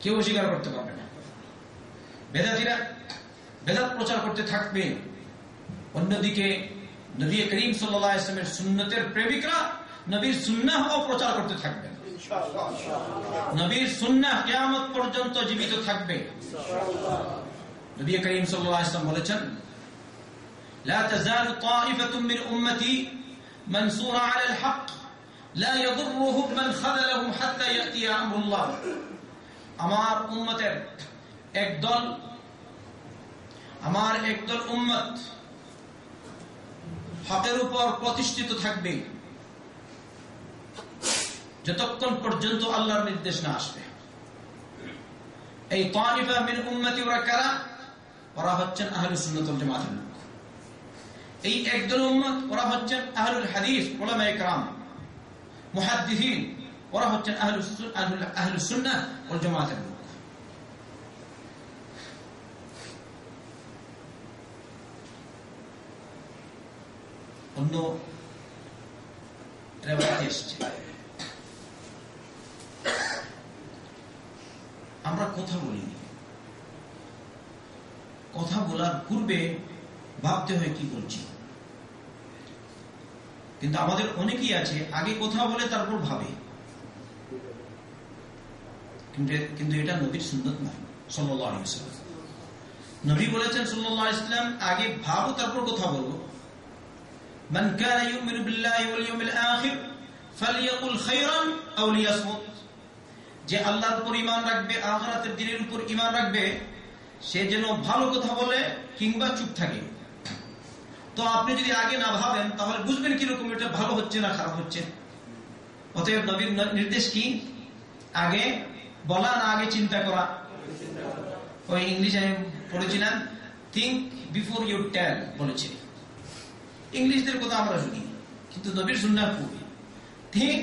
কেউ অস্বীকার করতে পারবে না। বেদাতিরা বেদাত প্রচার করতে থাকবে অন্যদিকে নবী করিম সাল্লাল্লাহু আলাইহি ওয়াসাল্লামের সুন্নতের প্রেমিকরা নবীর সুন্নাহ প্রচার করতে থাকবে নবীর সুন্নাহ কিয়ামত পর্যন্ত জীবিত থাকবে নবী করিম সাল্লাল্লাহু আলাইহি ওয়াসাল্লাম বলেছেন لا تزال طائفة من أمتي منصورة على الحق لا يضرهم من خذلهم حتى يأتي أمر الله আমার উম্মতের একদল আমার একদল উম্মত হকের উপর প্রতিষ্ঠিত থাকবে। যতক্ষণ পর্যন্ত আল্লাহর নির্দেশ না আসবে। এই তানিফা মিন উন্মতি ওরা কারা? ওরা হচ্ছেন আহলু সুন্নতুল জামাতের লোক এই একদল উম্মত ওরা হচ্ছেন আহলুল হাদিস ওলামা একরাম মুহাদ্দিসিন। ওরা হচ্ছেন আহলুস আহলুস সুন্না ওয়াল জামাতের লোক অন্য এসছে আমরা কথা বলিনি। কথা বলার পূর্বে ভাবতে হয় কি বলছি কিন্তু আমাদের অনেকেই আছে, আগে কথা বলে তারপর ভাবে। কিন্তু এটা নবীর সুন্নত নয় সাল্লাহ নবী বলেছেন সাল্লাহ ইসলাম আগে ভাবো, তারপর কথা বলব। من كان يؤمن بالله واليوم الآخر فليقل خيرا أو ليصمت যে আল্লাহর উপর ইমান রাখবে আখরাতের দিনের উপর ইমান রাখবে সে যেন ভালো কথা বলে কিংবা চুপ থাকে তো আপনি যদি আগে না ভাবেন তাহলে বুঝবেন কিরকম এটা ভালো হচ্ছে না খারাপ হচ্ছে অতএব নবীর নির্দেশ কি আগে বলা না আগে চিন্তা করা ওই ইংলিশে আমি পড়েছিলাম থিঙ্ক বিফোর ইউ টেল বলেছে ইংলিশদের কথা আমরা শুনি কিন্তু নবীর সুন্নাহ পড়ি থিঙ্ক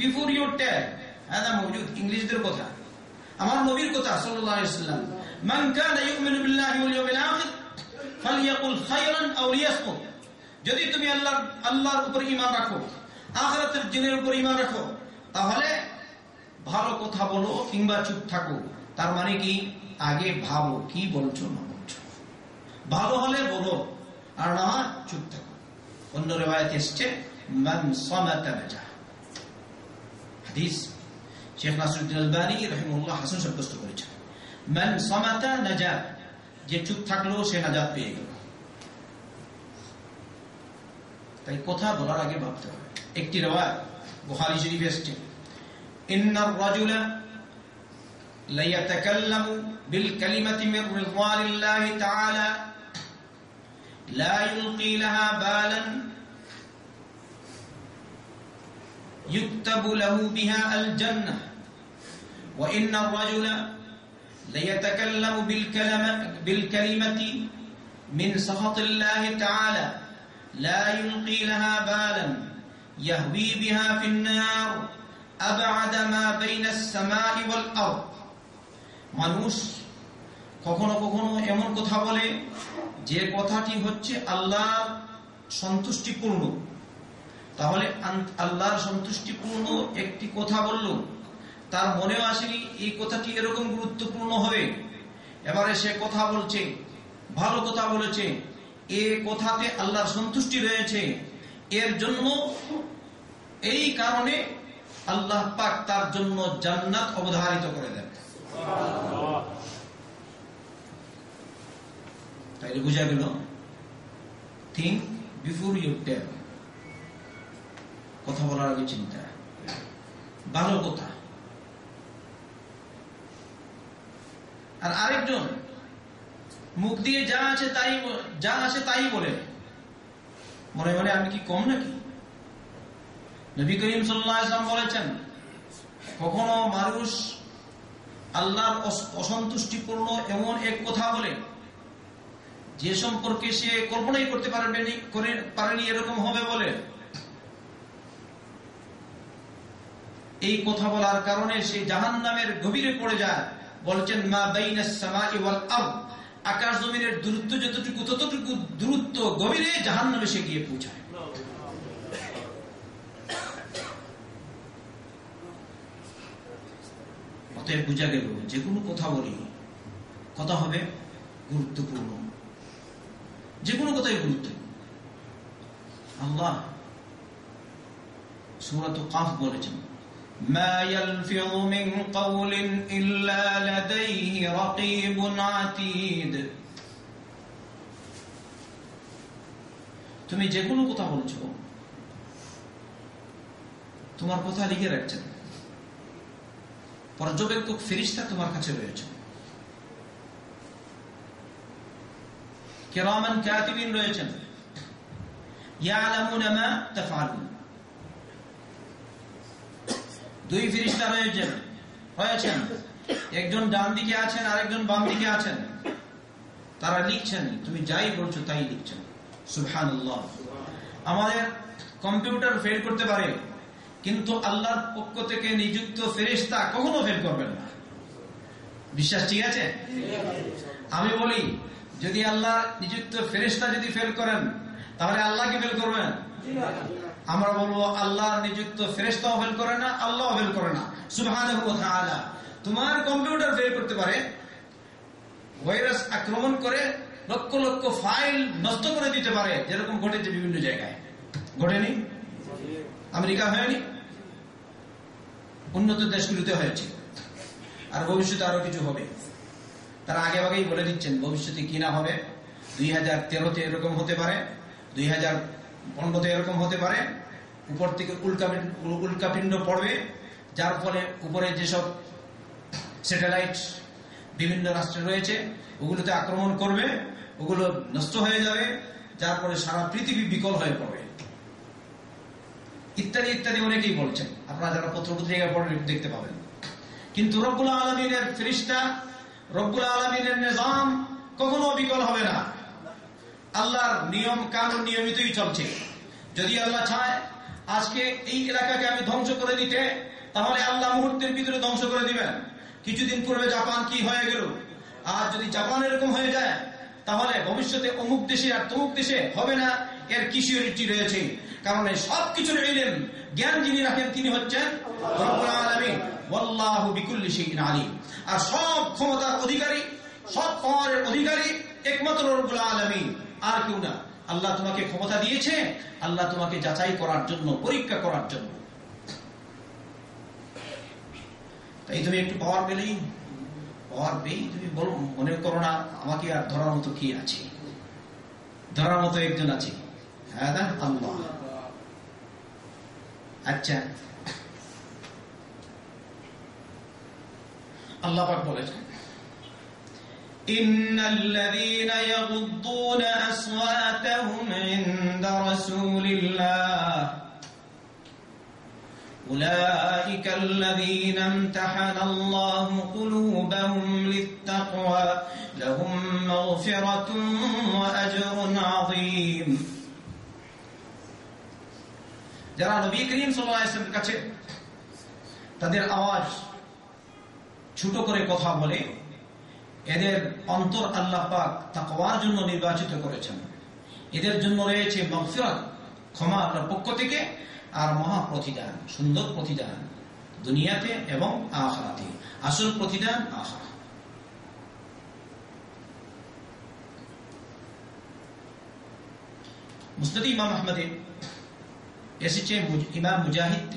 বিফোর ইউ টেল هذا موجود ইংলিশদের কথা আমার নবীর কথা সাল্লাল্লাহু আলাইহি সাল্লাম মান কানা ইউমিনু বিল্লাহি ওয়াল ইয়াউমিল আখির ফালইয়াকুল খায়রান আও লিয়াসমুত যদি তুমি আল্লাহর আল্লাহর উপর ঈমান রাখো আখিরাতের দিনের উপর ঈমান রাখো তাহলে ভালো কথা বলো কিংবা চুপ থাকো তার মানে কি আগে ভাবো কি বলছো না বলছো ভালো হলে বলো আর না চুপ থাকো ಒಂದು ರಿವಾಯತ್ ಎಷ್ಟೇ ಮನ್ ಸೊಮತ ನಜ ಹದೀಸ್ ಶೇಖ್ ನಾಸರುದ್ದೀನ್ ಅಲ್ಬಾನಿ রহিমুল্লাহ হাসান সাব্যস্ত করেছেন মান সমাতা নাজা যে চুপ থাকলো সে নাজাত পেয়ে গেল তাই কথা বলার আগে ভাবতে হবে একটি রেওয়াজ বুখারী শরীফে এসছে ইন্নার রাজুলা লা ইয়াতাকাল্লামু বিল কালিমাতি মির لا يلقي لها بالا يكتب له بها الجنة وإن الرجل ليتكلم بالكلمة, بالكلمة من سخط الله تعالى لا يلقي لها بالا يهوي بها في النار أبعد ما بين السماء والأرض মানুষ কখনো কখনো এমন কথা বলে যে কথাটি হচ্ছে আল্লাহ সন্তুষ্টিপূর্ণ, তাহলে আল্লাহর সন্তুষ্টিপূর্ণ একটি কথা বলল, তার মনেও আসেনি এই কথাটি এরকম গুরুত্বপূর্ণ হবে। এবারে সে কথা বলছে, ভালো কথা বলেছে, এ কথাতে আল্লাহর সন্তুষ্টি রয়েছে। এর জন্য এই কারণে আল্লাহ পাক তার জন্য জান্নাত অবধারিত করে দেন। তাইলে বোঝা গেল। থিঙ্ক বিফোর ইউর টেল কথা বলার আগে চিন্তা। ভালো কথা। আর আরেকজন, মুখ দিয়ে যা আছে তাই যা আছে তাই বলে। মনে মনে আমি কি কম নাকি? নবী করিম সাল্লাম বলেছেন, কখনো মানুষ আল্লাহর অসন্তুষ্টিপূর্ণ এমন এক কথা বলে যে সম্পর্কে সে কল্পনাই করতে পারবেনি পারেনি, এরকম হবে বলে। এই কথা বলার কারণে সে জাহান নামের গভীরে পড়ে যায়। বলছেন, মা আকাশ জমিনের দূরত্ব যতটুকু, ততটুকু দূরত্ব গভীরে জাহান নামে সে গিয়ে পৌঁছায়। বোঝা গেল, যে কোনো কথা বলি, কথা হবে গুরুত্বপূর্ণ। যে কোনো কথাই গুরুত্ব আল্লাহ সুরত কাফ বলেছেন ما يلفظ من قول إلا لديه رقيب عتيد তুমি যে কোনো কথা বলছো তোমার কথা লিখে রাখছেন পর্যবেক্ষক ফেরিস্তা তোমার কাছে রয়েছে কেরামান কাতিবিন রয়েছেন। ইয়ালামুনা মা তাফআলুন। দুই ফেরেশতা রয়েছেন রয়েছেন একজন ডান দিকে আছেন, আরেকজন বাম দিকে আছেন। তারা লিখছেন, তুমি যাই বলছো তাই লিখছেন সুবহানাল্লাহ। আমাদের কম্পিউটার ফেল করতে পারে, কিন্তু আল্লাহর পক্ষ থেকে নিযুক্ত ফেরিস্তা কখনো ফেল করবেন না। বিশ্বাস ঠিক আছে? আমি বলি যদি আল্লাহ নিযুক্ত ফেরিস্তা যদি ফেল করেন, তাহলে আল্লাহকে ফেল করবেন আমরা বলব, আল্লাহ নিযুক্ত ফেরেস্তাও ফেল করে না আল্লাহ ফেল করে না। সুভান তোমার কম্পিউটার ফেল করতে পারে, ভাইরাস আক্রমণ করে লক্ষ লক্ষ ফাইল নষ্ট করে দিতে পারে, যেরকম ঘটেছে বিভিন্ন জায়গায়। ঘটেনি? আমেরিকা হয়নি? উন্নত দেশগুলিতে হয়েছে। আর ভবিষ্যতে আরও কিছু হবে। তারা আগে আগেই বলে দিচ্ছেন, ভবিষ্যতে কি না হবে? দুই হাজার তেরোতে এরকম হতে পারে, দুই হাজার পনেরোতে এরকম হতে পারে, উপর থেকে উল্কাপিণ্ড পড়বে, যার ফলে উপরে যেসব স্যাটেলাইট বিভিন্ন রাষ্ট্রে রয়েছে, ওগুলোতে আক্রমণ করবে, ওগুলো নষ্ট হয়ে যাবে, যার ফলে সারা পৃথিবী বিকল হয়ে পড়বে। ইত্যাদি ইত্যাদি অনেকেই বলছেন। আপনারা যারা পত্র পত্রিকা পড়ে দেখতে পাবেন। কিন্তু রব্বুল আলমিনের ফেরিস্তা রব্বুল আলমিনের নিজাম কখনো বিকল হবে না। আল্লাহর নিয়ম, কানুন নিয়মিতই চলছে। যদি আল্লাহ চায় আজকে এই এলাকাকে আমি ধ্বংস করে দিতে, তাহলে আল্লাহ মুহূর্তের ভিতরে ধ্বংস করে দিবেন। কিছুদিন পূর্বে জাপান কি হয়ে গেল? আর যদি জাপান এরকম হয়ে যায়, তাহলে ভবিষ্যতে অমুক দেশে আর তমুক দেশে হবে না। এর কিশোরীটি রয়েছে? কারণ এই সব কিছুর জ্ঞান যিনি রাখেন, তিনি হচ্ছেন আলী আর সব ক্ষমতার অধিকারী, সব পাওয়ারের অধিকারী একমাত্র আর কেউ না। আল্লাহ তোমাকে ক্ষমতা দিয়েছে, আল্লাহ তোমাকে যাচাই করার জন্য, পরীক্ষা করার জন্য। তাই তুমি একটু পাওয়ার পেলেই, পাওয়ার পেয়ে তুমি বলো, মনে করো না, আমাকে আর ধরার মতো কি আছে? ধরার মতো একজন আছে। হ্যাঁ আল্লাহ আচ্ছা আল্লাহ পাক বলেছেন إن الذين يغضون أصواتهم عند رسول الله أولئك الذين امتحن الله قلوبهم للتقوى لهم مغفرة وأجر عظيم যারা নবী করিম সাল্লামের কাছে তাদের আওয়াজ ছোট করে কথা বলে, এদের অন্তর আল্লাহ পাক তাকওয়ার জন্য নির্বাচিত করেছেন। এদের জন্য রয়েছে মগফিরাত, ক্ষমা আল্লাহর পক্ষ থেকে আর মহা প্রতিদান, সুন্দর প্রতিদান দুনিয়াতে এবং আখরাতে। আসল প্রতিদান আখরা মুসনদ ইমাম আহমদে जैसे مجاهد.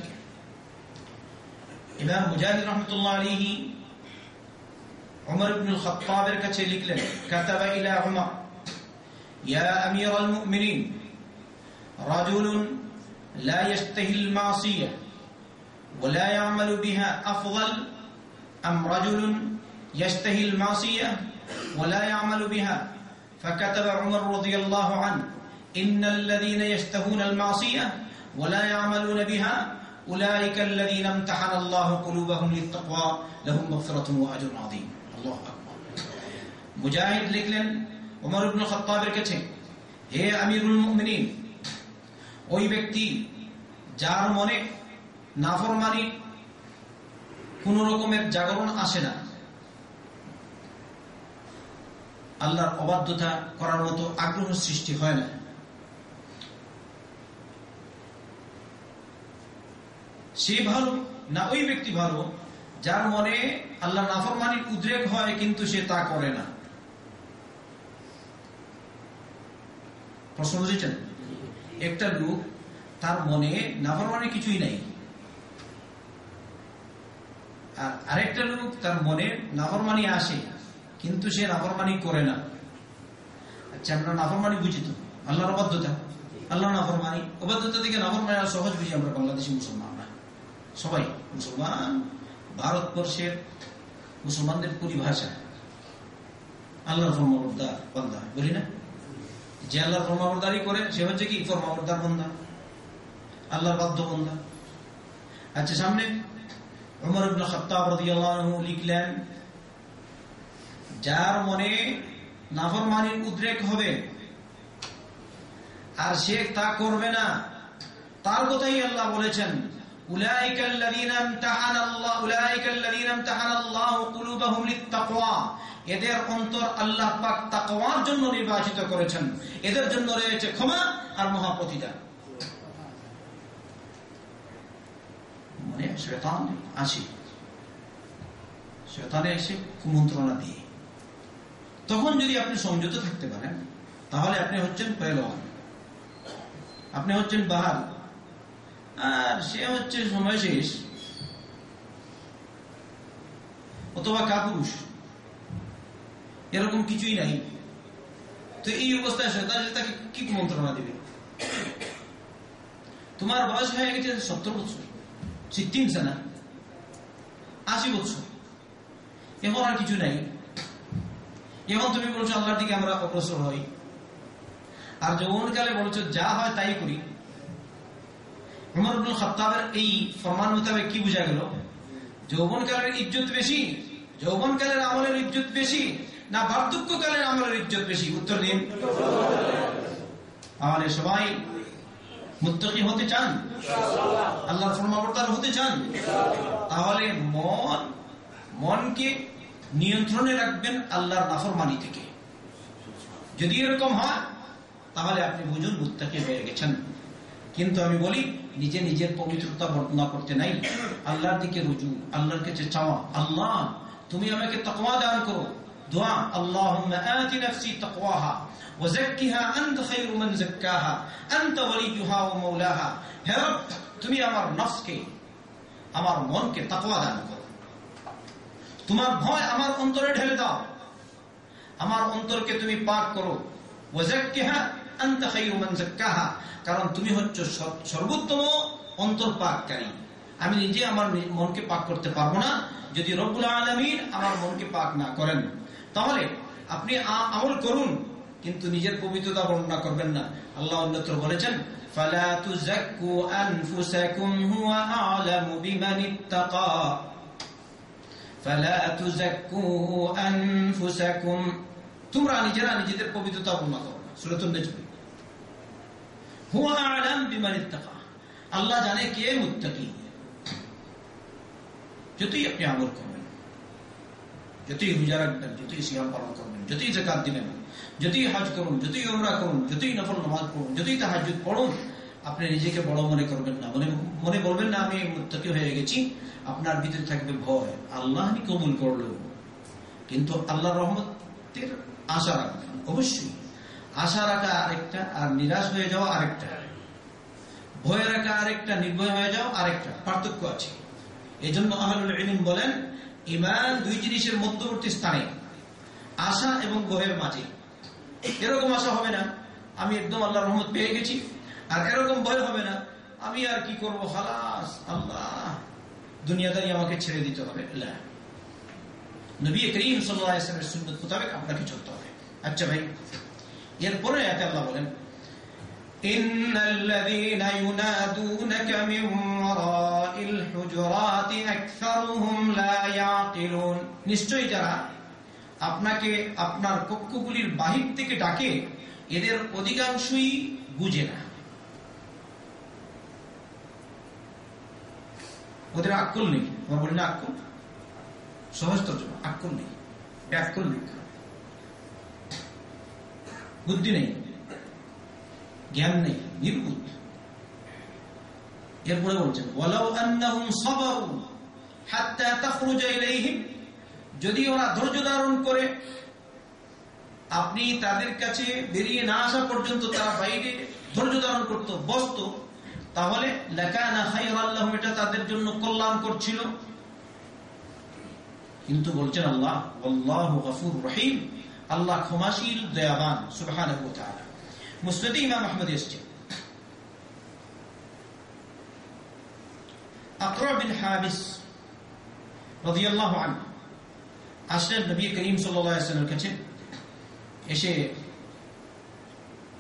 إمام مجاهد رحمة الله عليه. عمر بن الخطاب كتب إلى عمر. يا أمير المؤمنين رجل لا يشتهي المعصية ولا يعمل بها أفضل أم رجل يشتهي المعصية ولا يعمل بها. فكتب عمر رضي الله عنه إن الذين يشتهون المعصية ولا يعملون بها أولئك الذين امتحن الله قلوبهم للتقوى لهم مغفرة وأجر عظيم الله أكبر মুজাহিদ লিখলেন ওমর ইবনে খাত্তাবের কাছে হে আমিরুল মুমিনিন ওই ব্যক্তি যার মনে নাফরমানি কোন রকমের জাগরণ আসে না আল্লাহর অবাধ্যতা করার মতো আগ্রহ সৃষ্টি হয় না সে ভালো না ওই ব্যক্তি ভালো, যার মনে আল্লাহ নাফরমানির উদ্রেক হয় কিন্তু সে তা করে না। প্রশ্ন বুঝেছেন? একটা লোক তার মনে নাফরমানি কিছুই নাই। আর আরেকটা লোক তার মনে নাফরমানি আসে, কিন্তু সে নাফরমানি করে না। আচ্ছা আমরা নাফরমানি বুঝি তো? আল্লাহর অবাধ্যতা। আল্লাহ নাফরমানি। অবাধ্যতা থেকে নাফরমানি সহজ বুঝি আমরা বাংলাদেশি মুসলমানরা সবাই মুসলমান, ভারতবর্ষের মুসলমানদের পরিভাষা। আল্লাহর ফরমাবরদার বন্দা, বলি না? যে আল্লাহ ফরমাবরদারি করে, সে হচ্ছে কি? ফরমাবরদার বন্দা। আল্লাহর বাধ্য বন্দা। আচ্ছা সামনে খাত্তাব রাদিয়াল্লাহু লিখলেন, যার মনে নাফরমানির উদ্রেক হবে, আর সে তা করবে না, তার কথাই আল্লাহ বলেছেন أولئك الذين امتحن الله أولئك الذين امتحن الله قلوبهم للتقوى এদের অন্তর আল্লাহ পাক তাকওয়ার জন্য নির্বাচিত করেছেন এদের জন্য রয়েছে ক্ষমা আর মহাপ্রতিদান মানে শয়তান আসে শয়তানে এসে কুমন্ত্রণা দিয়ে তখন যদি আপনি সংযত থাকতে পারেন তাহলে আপনি হচ্ছেন পেলোয়ান আপনি হচ্ছেন বাহাল আর সে হচ্ছে সময় শেষ অথবা কাপুরুষ। এরকম কিছুই নাই। তো এই অবস্থায় তাকে কি মন্ত্রণা দিবে? তোমার বয়স হয়ে গেছে সত্তর বছর সিদ্দিন সেনা, আশি বছর। এখন আর কিছু নাই। এখন তুমি বলছো, আল্লাহর দিকে আমরা অগ্রসর হই। আর যৌবনকালে বলছো, যা হয় তাই করি। উমর খত্তাবের এই ফরমান মোতাবেক কি বোঝা গেল? যৌবনকালের ইজ্জত বেশি, যৌবনকালের আমলের ইজ্জত বেশি, না বার্ধক্যকালের আমলের ইজ্জত বেশি? উত্তর দিন। আমাদের সবাই মুত্তকি হতে চান? আল্লাহর ফরমাবর্তার হতে চান? তাহলে মন, মনকে নিয়ন্ত্রণে রাখবেন আল্লাহর নাফরমানি থেকে। যদি এরকম হয়, তাহলে আপনি বুঝুন মুত্তাকি হয়ে গেছেন। কিন্তু আমি বলি, নিজে নিজের পবিত্রতা বর্ণনা করতে নাই। আল্লাহর দিকে রুজু, আল্লাহর কাছে চাওয়া। আল্লাহ, তুমি আমাকে তকওয়া দান করো। আমার নফসকে, আমার মনকে তাকওয়া দান করো। তোমার ভয় আমার অন্তরে ঢেলে দাও। আমার অন্তরকে তুমি পাক করো। ওয়াযাক্কিহা কারণ তুমি হচ্ছ সর্বোত্তম অন্তর পাককারী আমি নিজে আমার মনকে পাক করতে পারব না। যদি রব্বুল আলমীর আমার মনকে পাক না করেন, তাহলে আপনি আমল করুন, কিন্তু নিজের পবিত্রতা বর্ণনা করবেন না। আল্লাহ উল্লতর বলেছেন তোমরা নিজেরা নিজেদের পবিত্রতা বর্ণনা করো। সুরতুল নেজমি। আল্লাহ জানে কে মুত্তাকি। যতই আপনি আমল করবেন, যতই রোজা রাখবেন, যতই সিয়াম পালন করবেন, যতই জাকাত দিবেন, যতই হজ করুন, যতই ওমরা করুন, যতই নফল নামাজ পড়ুন, যতই তাহাজুদ পড়ুন, আপনি নিজেকে বড় মনে করবেন না। মনে মনে বলবেন, না, আমি মুত্তাকি হয়ে গেছি। আপনার ভিতরে থাকবে ভয়। আল্লাহ কবুল করল কিন্তু আল্লাহ রহমতের আশা রাখবেন। অবশ্যই। আশা রাখা আরেকটা, আর নিরাশ হয়ে যাওয়া আরেকটা। ভয় রাখা আরেকটা, নির্ভয় হয়ে যাওয়া আরেকটা। পার্থক্য আছে। এই জন্য আহলুল বলেন ইমান দুই জিনিসের মধ্যবর্তী স্থানে, আশা এবং ভয়ের মাঝে। এরকম আশা হবে না, আমি একদম আল্লাহ রহমত পেয়ে গেছি, আর এরকম ভয় হবে না, আমি আর কি করব? হালাস আল্লাহ, দুনিয়াদারি আমাকে ছেড়ে দিতে হবে। নবী করিম সাল্লামের সুন্নত মোতাবেক আপনাকে চলতে হবে। আচ্ছা ভাই। এরপরে এতে আল্লাহ বলেন إن الذين ينادونك من وراء الحجرات أكثرهم لا يعقلون নিশ্চয়ই যারা আপনাকে আপনার কক্ষগুলির বাহির থেকে ডাকে এদের অধিকাংশই বুঝে না ওদের আক্কল নেই আমরা বলি না আক্কল সহজ তর্জমা আক্কল নেই ব্যাকল নেই বুদ্ধি নেই, জ্ঞান নেই নির্বুদ্ধ এরপরে বলছেন যদি ওরা ধৈর্য ধারণ করে, আপনি তাদের কাছে বেরিয়ে না আসা পর্যন্ত তারা বাইরে ধৈর্য ধারণ করত, বসত, তাহলে এটা তাদের জন্য কল্যাণ করছিল। কিন্তু বলছেন আল্লাহ আল্লাহ রহিম। আল্লাহ ক্ষমাশীল, দয়াবান তাআলা। মুসনাদে ইমাম আহমদ এসছে আকরা বিন হাবিস রাদিয়াল্লাহু আনহু আসলেন নবী করিম সাল্লাল্লাহু আলাইহি ওয়াসাল্লামের এসে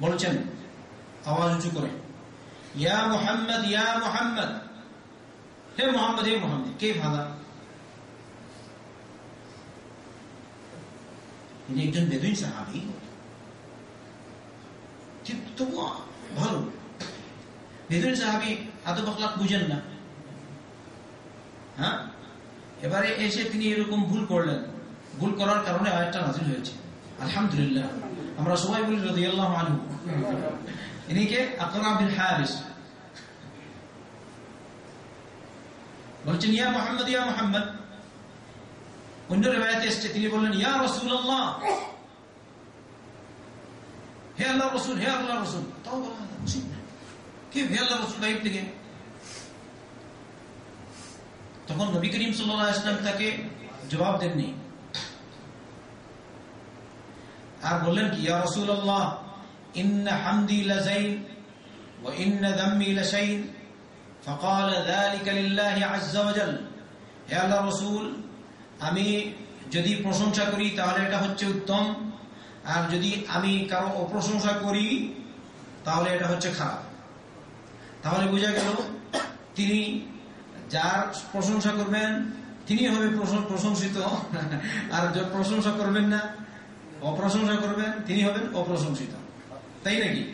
বলছেন, আওয়াজ উঁচু করে, ইয়া মুহাম্মদ ইয়া মুহাম্মদ, হে মোহাম্মদ হে মোহাম্মদ, কে ভাদা ইনি একজন বেদুইন সাহাবি। তবুও ভালো। বেদুইন সাহাবি আদব আখলাক বুঝেন না। হ্যাঁ? এবারে এসে তিনি এরকম ভুল করলেন। ভুল করার কারণে আয়াতটা নাজিল হয়েছে। আলহামদুলিল্লাহ। আমরা সবাই বলি আল্লাহ আনহু। ইনিকে আকরা বিন হারিস। বলছেন, ইয়া মোহাম্মদ ইয়া মোহাম্মদ। অন্য রেবায়তে এসছে তিনি বললেন ইয়া রসুল্লাহ হে আল্লাহ রসুল হে আল্লাহ রসুল তাও বলা উচিত না কে হে আল্লাহ রসুল বাইর থেকে তখন নবী করিম সাল্লাহ ইসলাম তাকে জবাব দেননি আর বললেন কি ইয়া রসুল আল্লাহ ইন্ন হামদি লাজাইন وإن ذمي لشيء فقال ذلك لله عز وجل হে আল্লাহ রসুল আমি যদি প্রশংসা করি, তাহলে এটা হচ্ছে উত্তম। আর যদি আমি কারও অপ্রশংসা করি, তাহলে এটা হচ্ছে খারাপ। তাহলে বোঝা গেল, তিনি যার প্রশংসা করবেন, তিনি হবে প্রশংসিত। আর যে প্রশংসা করবেন না, অপ্রশংসা করবেন, তিনি হবেন অপ্রশংসিত। তাই নাকি?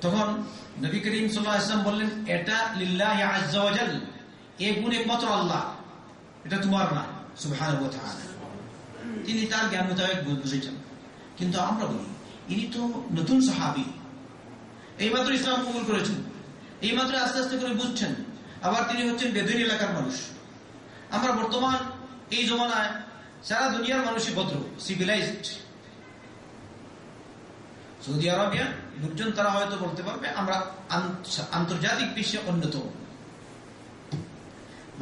তখন নবী করিম সাল্লাহ ইসলাম বললেন, এটা আজ্জাওয়াজাল এ গুণ একমাত্র আল্লাহ। এটা তোমার না। তিনি তার জ্ঞান মোতাবেক বুঝেছেন কিন্তু আমরা বলি, ইনি তো নতুন সাহাবি। এইমাত্র ইসলাম কবুল করেছেন। এইমাত্র আস্তে আস্তে করে বুঝছেন। আবার তিনি হচ্ছেন বেদুইন এলাকার মানুষ। আমরা বর্তমান এই জমানায় সারা দুনিয়ার মানুষই ভদ্র সিভিলাইজড সৌদি আরবিয়া লোকজন তারা হয়তো বলতে পারবে, আমরা আন্তর্জাতিক বিশ্বে অন্যতম।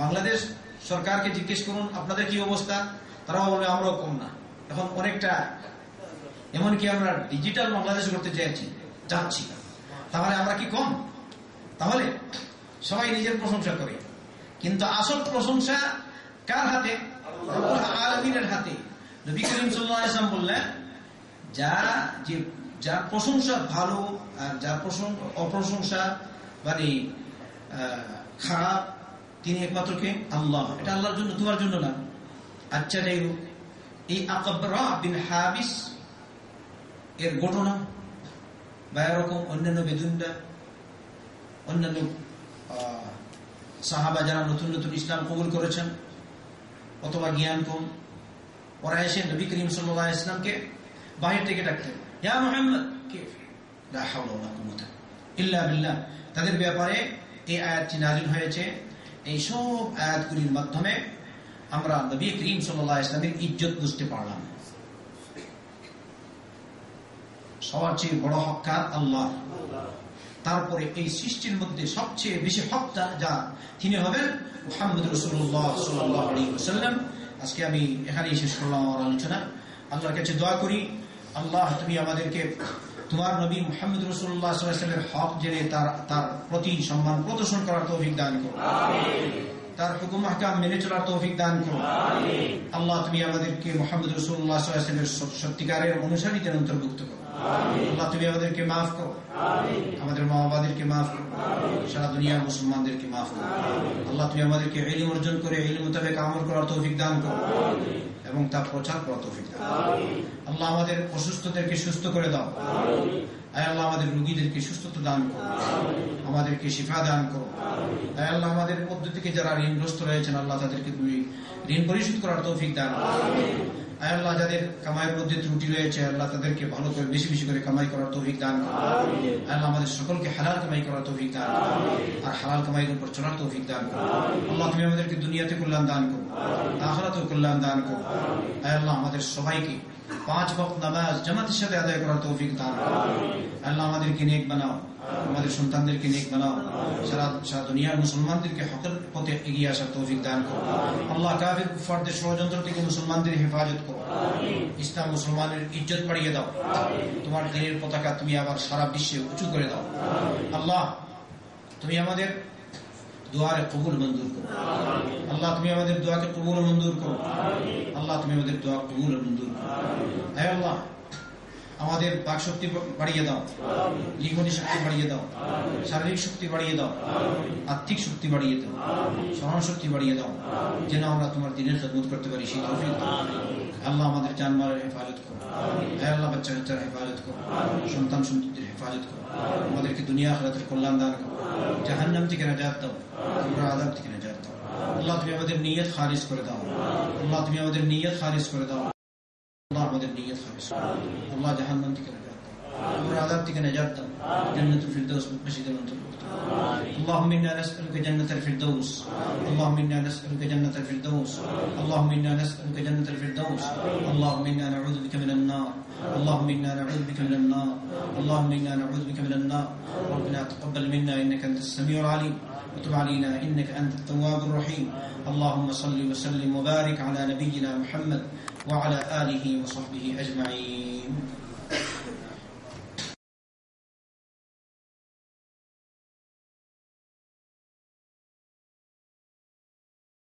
বাংলাদেশ সরকারকে জিজ্ঞেস করুন, আপনাদের কি অবস্থা? তারাও বলবে আমরাও কম না। এখন অনেকটা, এমনকি আমরা ডিজিটাল বাংলাদেশ করতে চাইছি, যাচ্ছি তাহলে আমরা কি কম? তাহলে সবাই নিজের প্রশংসা করে। কিন্তু আসল প্রশংসা কার হাতে? আলমিনের হাতে। নবী করিম সাল্লাম বললেন যারা যে, যার প্রশংসা ভালো আর যার প্রশংসা অপ্রশংসা মানে খারাপ তিনি একমাত্র কে? আল্লাহ। এটা আল্লাহর জন্য, তোমার জন্য না। আচ্ছা যাই হোক। এই আকবরা বিন হাবিস, এর ঘটনা, বা এরকম অন্যান্য বেদুনরা অন্যান্য সাহাবা যারা নতুন নতুন ইসলাম কবুল করেছেন, অথবা জ্ঞান কম, ওরা এসে নবী করিম সাল্লাহ ইসলামকে বাহির থেকে ডাকতেন ইয়া মোহাম্মদ! ইল্লা বিল্লাহ। তাদের ব্যাপারে এই আয়াতটি নাজিল হয়েছে। এই সব আয়াতগুলির মাধ্যমে আমরা নবী করিম সাল্লাহ ইসলামের ইজ্জত বুঝতে পারলাম। সবার চেয়ে বড় হকার আল্লাহ। তারপরে এই সৃষ্টির মধ্যে সবচেয়ে বেশি হকদার যা, তিনি হবেন মোহাম্মদ রসুল্লাহ সাল্লাম আজকে আমি এখানেই শেষ করলাম আমার আলোচনা। আল্লাহর কাছে দোয়া করি, আল্লাহ তুমি আমাদেরকে তোমার নবী মোহাম্মদ রসুল্লাহামের হক জেনে তার তার প্রতি সম্মান প্রদর্শন করার তৌফিক দান করো। তার হুকুম হাকাম মেনে চলার তৌফিক দান করো। আল্লাহ তুমি আমাদেরকে মোহাম্মদ রসুল্লাহামের সত্যিকারের অনুসারীদের অন্তর্ভুক্ত করো। আল্লাহ তুমি আমাদেরকে মাফ করো। আমাদের মা বাবাদেরকে মাফ করো। সারা দুনিয়ার মুসলমানদেরকে মাফ করো। আল্লাহ তুমি আমাদেরকে এলিম অর্জন করে এলিম মোতাবেক আমল করার তৌফিক দান করো। এবং তা প্রচার করার তৌফিক করো। আল্লাহ আমাদের অসুস্থদেরকে সুস্থ করে দাও। আয় আল্লাহ আমাদের রুগীদেরকে সুস্থতা দান করো। আমাদেরকে শিফা দান করো। আয় আল্লাহ আমাদের মধ্য থেকে যারা ঋণগ্রস্ত রয়েছেন আল্লাহ তাদেরকে তুমি ঋণ পরিশোধ করার তৌফিক দান করো। আয় আল্লাহ যাদের কামাইয়ের মধ্যে ত্রুটি রয়েছে আল্লাহ তাদেরকে ভালো করে বেশি বেশি করে কামাই করার তৌফিক দান করো। আল্লাহ আমাদের সকলকে হালাল কামাই করার তৌফিক দান করো। আর হালাল কামাইয়ের উপর চলার তৌফিক দান করো। আল্লাহ তুমি আমাদেরকে দুনিয়াতে কল্যাণ দান করো। আখরাতেও কল্যাণ দান করো। আল্লাহ আমাদের সবাইকে পাঁচ বক্ত নামাজ জামাতের সাথে আদায় করার তৌফিক দান আল্লাহ আমাদেরকে নেক বানাও আমাদের সন্তানদেরকে নেক বানাও। সারা সারা দুনিয়ার মুসলমানদেরকে হকের পথে এগিয়ে আসার তৌফিক দান করো। আল্লাহ কাফির কুফারদের ষড়যন্ত্র থেকে মুসলমানদের হেফাজত করো। ইসলাম মুসলমানের ইজ্জত বাড়িয়ে দাও। তোমার দিনের পতাকা তুমি আবার সারা বিশ্বে উঁচু করে দাও। আল্লাহ তুমি আমাদের দোয়ারে কবুল মঞ্জুর করো। আল্লাহ, তুমি আমাদের দোয়াকে কবুল মঞ্জুর করো। আল্লাহ, তুমি আমাদের দোয়া কবুল মঞ্জুর করো। হ্যাঁ আল্লাহ, আমাদের বাক শক্তি বাড়িয়ে দাও। লিখনি শক্তি বাড়িয়ে দাও। শারীরিক শক্তি বাড়িয়ে দাও। আর্থিক শক্তি বাড়িয়ে দাও। স্মরণ শক্তি বাড়িয়ে দাও। যেন আমরা তোমার দিনের খেদমত করতে পারি, সেই তৌফিক আল্লাহ, আমাদের জানমালের হেফাজত করো। হ্যাঁ আল্লাহ, বাচ্চা বাচ্চার হেফাজত করো। সন্তান সন্ততির হেফাজত করো। আমাদেরকে দুনিয়া আখরাতের কল্যাণ দান করো। জাহান্নাম থেকে নাজাত দাও। আমরা আদাব থেকে নাজাত দাও। আল্লাহ তুমি আমাদের নিয়ত খারিজ করে দাও। আল্লাহ তুমি আমাদের নিয়ত খারিজ করে দাও। আল্লাহ আমাদের নিয়ত খারিজ করে দাও। আল্লাহ জাহান্নাম থেকে নাজাত দাও। আমরা আদাব থেকে নাজাত দাও। জান্নাতুল ফিরদাউস মসজিদের অন্তর্ভুক্ত اللهم إنا نسألك جنة الفردوس. اللهم إنا نسألك جنة الفردوس. اللهم إنا نسألك جنة الفردوس. اللهم إنا نعوذ بك من النار. اللهم إنا نعوذ بك من النار. اللهم إنا نعوذ بك من النار. ربنا تقبل منا إنك أنت السميع العليم. وتب علينا إنك أنت التواب الرحيم. اللهم صل وسلم وبارك على نبينا محمد وعلى آله وصحبه أجمعين.